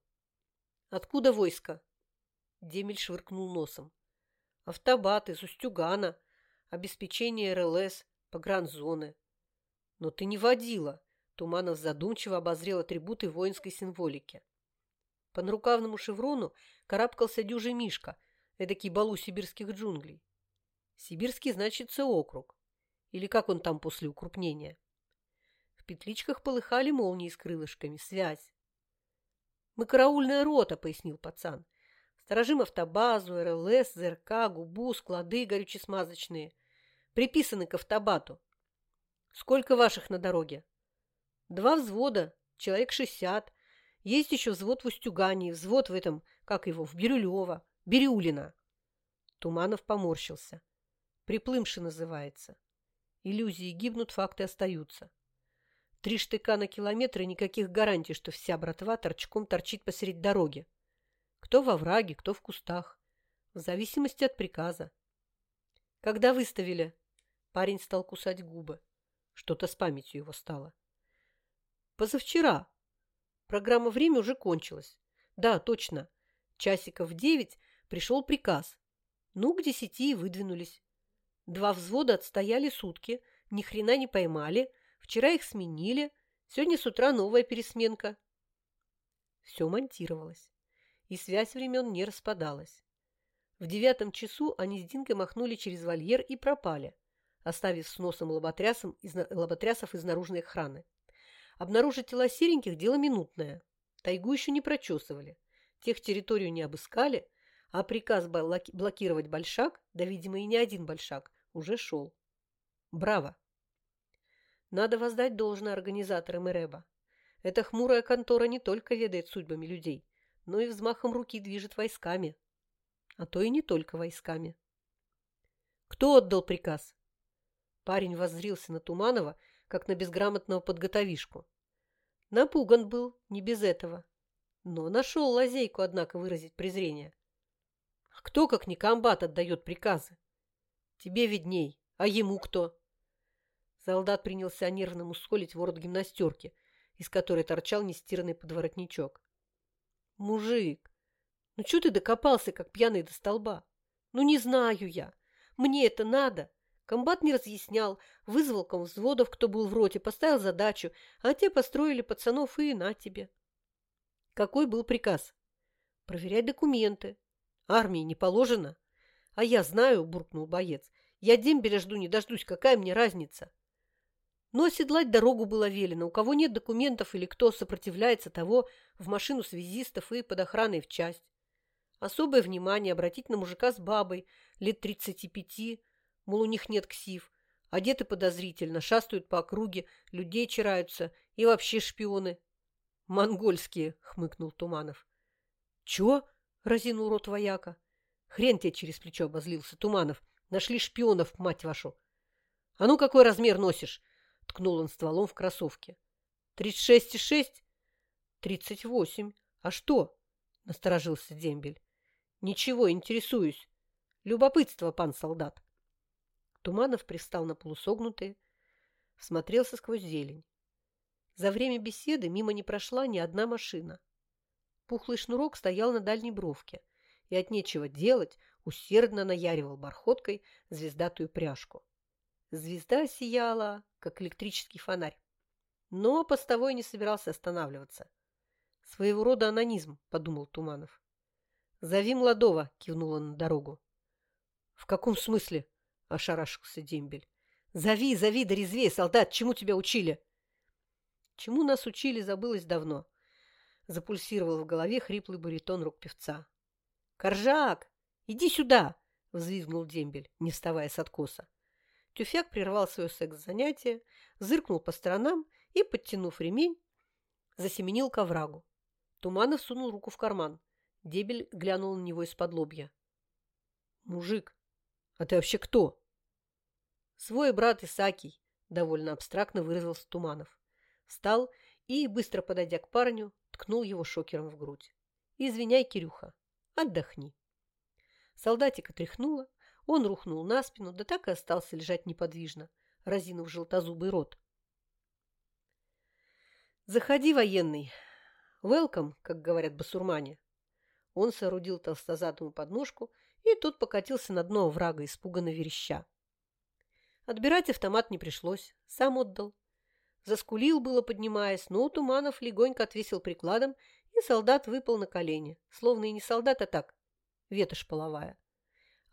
Откуда войско? Демель швыркнул носом. Автобат из Устюгана, обеспечение РЛС, погранзоны. Но ты не водила. Туманов задумчиво обозрел атрибуты воинской символики. По нарукавному шеврону карабкался дюжий Мишка, эдакий балу сибирских джунглей. Сибирский значится округ. Или как он там после укрупнения? В петличках полыхали молнии с крылышками. Связь. «Мы караульная рота», — пояснил пацан. «Сторожим автобазу, РЛС, ЗРК, губу, склады горючесмазочные. Приписаны к автобату. Сколько ваших на дороге?» «Два взвода, человек шестьдесят. Есть еще взвод в Устюгане, взвод в этом, как его, в Бирюлево, Бирюлина. Туманов поморщился. Приплымши называется. Иллюзии гибнут, факты остаются. Три штыка на километр и никаких гарантий, что вся братва торчком торчит посреди дороги. Кто во враге, кто в кустах. В зависимости от приказа. Когда выставили? Парень стал кусать губы. Что-то с памятью его стало. Позавчера, Программа «Время» уже кончилась. Да, точно. Часиков в девять пришел приказ. Ну, к десяти выдвинулись. Два взвода отстояли сутки, ни хрена не поймали. Вчера их сменили. Сегодня с утра новая пересменка. Все монтировалось. И связь времен не распадалась. В девятом часу они с Динкой махнули через вольер и пропали, оставив с носом лоботрясом из, лоботрясов из наружной охраны. Обнаружить тела сереньких – дело минутное. Тайгу еще не прочесывали. Тех территорию не обыскали, а приказ блокировать большак, да, видимо, и не один большак, уже шел. Браво! Надо воздать должное организаторам Эреба. Эта хмурая контора не только ведает судьбами людей, но и взмахом руки движет войсками. А то и не только войсками. Кто отдал приказ? Парень воззрился на Туманова как на безграмотного подготовишку. Напуган был, не без этого. Но нашел лазейку, однако, выразить презрение. А кто, как не комбат, отдает приказы? Тебе видней, а ему кто? Солдат принялся нервно мускулить ворот гимнастерки, из которой торчал нестиранный подворотничок. Мужик, ну что ты докопался, как пьяный до столба? Ну не знаю я. Мне это надо. Комбат не разъяснял, вызвал ком взводов, кто был в роте, поставил задачу, а те построили пацанов и на тебе. Какой был приказ? Проверять документы. Армии не положено. А я знаю, буркнул боец. Я дембеля жду, не дождусь, какая мне разница? Но оседлать дорогу было велено. У кого нет документов или кто сопротивляется того, в машину связистов и под охраной в часть. Особое внимание обратить на мужика с бабой, лет тридцати пяти, мол, у них нет ксив, одеты подозрительно, шастают по округе, людей чираются и вообще шпионы. «Монгольские!» — хмыкнул Туманов. «Чё?» — разинул рот вояка. «Хрен тебе через плечо обозлился, Туманов. Нашли шпионов, мать вашу!» «А ну, какой размер носишь?» — ткнул он стволом в кроссовке. «Тридцать шесть и шесть?» «Тридцать восемь. А что?» — насторожился дембель. «Ничего, интересуюсь. Любопытство, пан солдат». Туманов пристал на полусогнутые, всмотрелся сквозь зелень. За время беседы мимо не прошла ни одна машина. Пухлый шнурок стоял на дальней бровке и от нечего делать усердно наяривал бархоткой звездатую пряжку. Звезда сияла, как электрический фонарь. Но постовой не собирался останавливаться. «Своего рода анонизм», — подумал Туманов. «Зови молодого», — кивнул он на дорогу. «В каком смысле?» – ошарашился дембель. «Зови, зови, да резвей, солдат! Чему тебя учили?» Чему нас учили, забылось давно. Запульсировал в голове хриплый баритон рук певца. «Коржак, иди сюда!» – взвизгнул дембель, не вставая с откоса. Тюфяк прервал свое секс-занятие, зыркнул по сторонам и, подтянув ремень, засеменил к оврагу. Туманов сунул руку в карман. Дебель глянул на него из-под лобья. «Мужик, а ты вообще кто?» «Свой брат Исакий», — довольно абстрактно выразился Туманов. Встал и, быстро подойдя к парню, ткнул его шокером в грудь. «Извиняй, Кирюха, отдохни». Солдатика тряхнуло, он рухнул на спину, да так и остался лежать неподвижно, разинув желтозубый рот. «Заходи, военный. Велкам, как говорят басурмане». Он соорудил толстозадому подножку, и тот покатился на дно врага, испуганно вереща. Отбирать автомат не пришлось, сам отдал. Заскулил было, поднимаясь, но Туманов легонько отвесил прикладом, и солдат выпал на колени, словно и не солдат, а так, ветошь половая.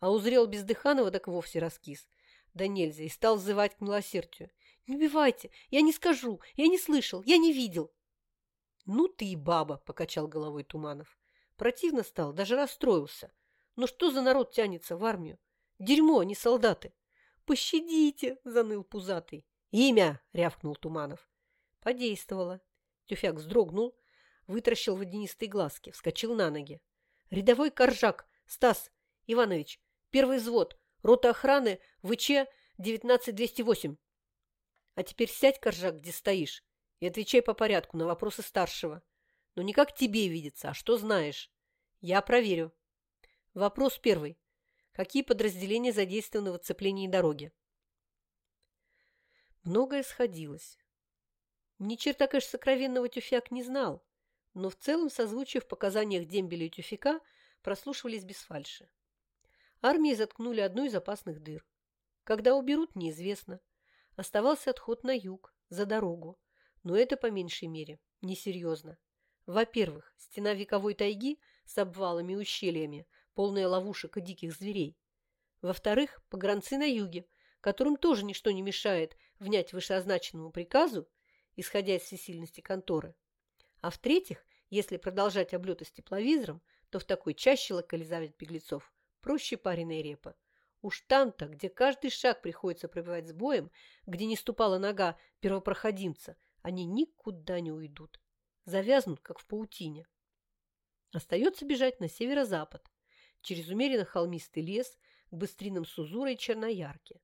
А узрел Бездыханова, так вовсе раскис. Да нельзя, и стал взывать к милосердию. «Не убивайте! Я не скажу! Я не слышал! Я не видел!» «Ну ты и баба!» – покачал головой Туманов. Противно стал, даже расстроился. «Ну что за народ тянется в армию? Дерьмо, а не солдаты!» «Пощадите!» – заныл пузатый. «Имя!» – рявкнул Туманов. Подействовало. Тюфяк вздрогнул, вытращил водянистые глазки, вскочил на ноги. «Рядовой Коржак! Стас Иванович! Первый взвод! Рота охраны ВЧ 19208!» «А теперь сядь, Коржак, где стоишь, и отвечай по порядку на вопросы старшего. Но не как тебе видится, а что знаешь. Я проверю. Вопрос первый. Какие подразделения задействованы в оцеплении дороги? Многое сходилось. Ни черта, конечно, сокровенного Тюфяк не знал, но в целом созвучие в показаниях Дембеля и Тюфяка прослушивались без фальши. Армии заткнули одну из опасных дыр. Когда уберут, неизвестно. Оставался отход на юг, за дорогу. Но это, по меньшей мере, несерьезно. Во-первых, стена вековой тайги с обвалами и ущельями, полная ловушек и диких зверей. Во-вторых, погранцы на юге, которым тоже ничто не мешает внять вышеозначенному приказу, исходя из всесильности конторы. А в-третьих, если продолжать облеты с тепловизором, то в такой чаще локализовать беглецов проще пареной репы. Уж там-то, где каждый шаг приходится пробивать с боем, где не ступала нога первопроходимца, они никуда не уйдут. Завязнут, как в паутине. Остается бежать на северо-запад, через умеренно холмистый лес к быстринам Сузура и Черноярке.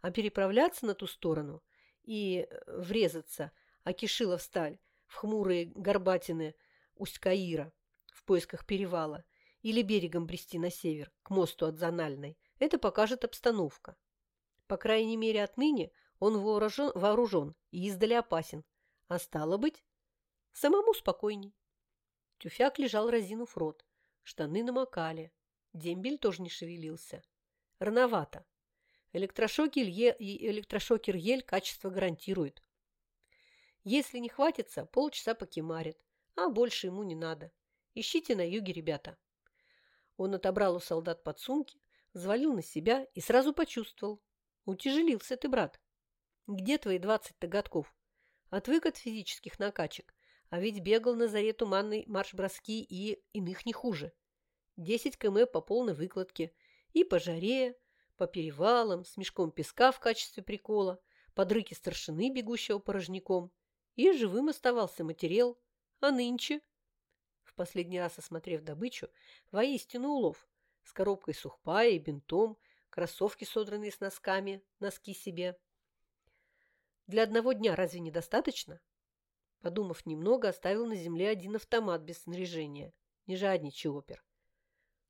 А переправляться на ту сторону и э, врезаться, окишила в сталь, в хмурые горбатины Усть-Каира в поисках перевала или берегом брести на север, к мосту от Зональной, это покажет обстановка. По крайней мере, отныне он вооружен, вооружен и издали опасен, а стало быть, самому спокойней. Тюфяк лежал разинув рот, штаны намокали, дембель тоже не шевелился. Рановато. Электрошокер, е, электрошокер Ель качество гарантирует. Если не хватится, полчаса покемарит, а больше ему не надо. Ищите на юге, ребята. Он отобрал у солдат подсумки, взвалил на себя и сразу почувствовал. Утяжелился ты, брат. Где твои двадцать-то годков? Отвык от физических накачек, а ведь бегал на заре туманный марш-броски и иных не хуже. Десять км по полной выкладке. И по жаре, по перевалам, с мешком песка в качестве прикола, под рыки старшины, бегущего порожняком. И живым оставался материал. А нынче? В последний раз осмотрев добычу, воистину улов. С коробкой сухпая и бинтом, кроссовки, содранные с носками, носки себе. Для одного дня разве недостаточно? Подумав немного, оставил на земле один автомат без снаряжения. Не жадничай, опер.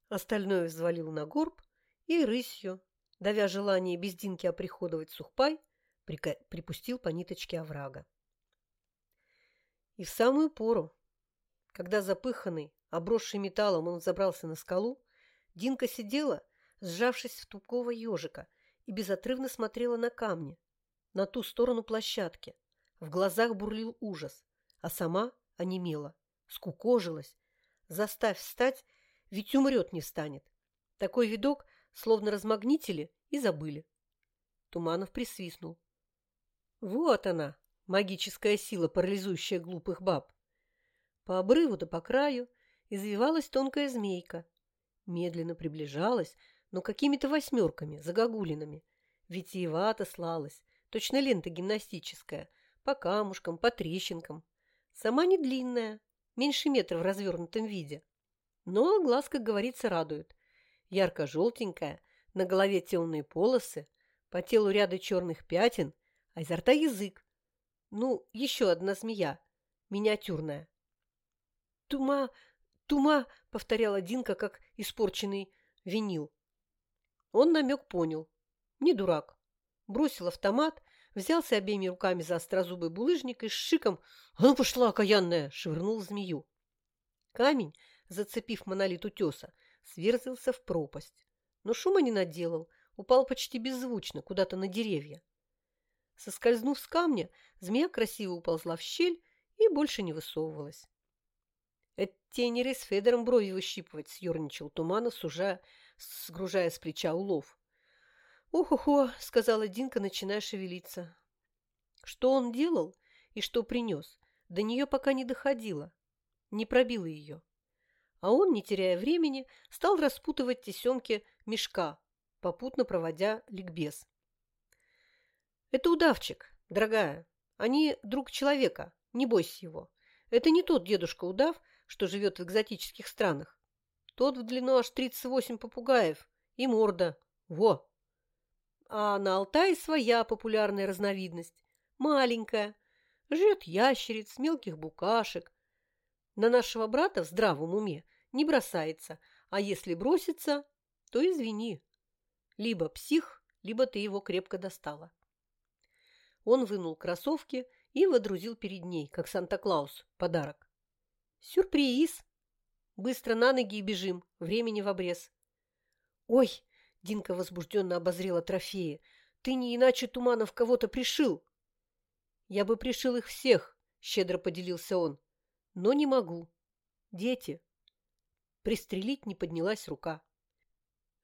Остальное взвалил на горб и рысью, давя желание без Динки оприходовать сухпай, припустил по ниточке оврага. И в самую пору, когда запыханный, обросший металлом, он забрался на скалу, Динка сидела, сжавшись в тупого ежика, и безотрывно смотрела на камни, на ту сторону площадки. В глазах бурлил ужас, а сама онемела, скукожилась. Заставь встать, ведь умрет не встанет. Такой видок словно размагнитили и забыли. Туманов присвистнул. Вот она, магическая сила, парализующая глупых баб. По обрыву да по краю извивалась тонкая змейка. Медленно приближалась, но какими-то восьмерками, загогулинами. Витиевато слалась, точно лента гимнастическая, по камушкам, по трещинкам. Сама не длинная, меньше метра в развернутом виде. Но глаз, как говорится, радует. Ярко-желтенькая, на голове темные полосы, по телу ряды черных пятен, а изо рта язык. Ну, еще одна змея, миниатюрная. «Тума, тума!» — повторяла Динка, как испорченный винил. Он намек понял. Не дурак. Бросил автомат, взялся обеими руками за острозубый булыжник и с шиком «А ну пошла, окаянная!» швырнул змею. Камень, зацепив монолит утеса, сверзился в пропасть. Но шума не наделал, упал почти беззвучно, куда-то на деревья. Соскользнув с камня, змея красиво уползла в щель и больше не высовывалась. «Это тенеры с Федором брови выщипывать», — съерничал Туманов, сужая, сгружая с плеча улов. «Ох-охо», — сказала Динка, начиная шевелиться. Что он делал и что принес, до нее пока не доходило, не пробило ее. А он, не теряя времени, стал распутывать тесемки мешка, попутно проводя ликбез. «Это удавчик, дорогая. Они друг человека, не бойся его. Это не тот дедушка-удав, что живет в экзотических странах. Тот в длину аж 38 попугаев и морда. Во! А на Алтае своя популярная разновидность. Маленькая. Жрет ящериц, мелких букашек. На нашего брата в здравом уме не бросается, а если бросится, то извини. Либо псих, либо ты его крепко достала. Он вынул кроссовки и водрузил перед ней, как Санта-Клаус, подарок. «Сюрприз! Быстро на ноги и бежим, времени в обрез». «Ой!» – Динка возбужденно обозрела трофеи. «Ты не иначе Туманов кого-то пришил!» «Я бы пришил их всех!» – щедро поделился он. «Но не могу. Дети!» Пристрелить не поднялась рука.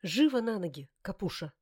«Живо на ноги, Капуша!»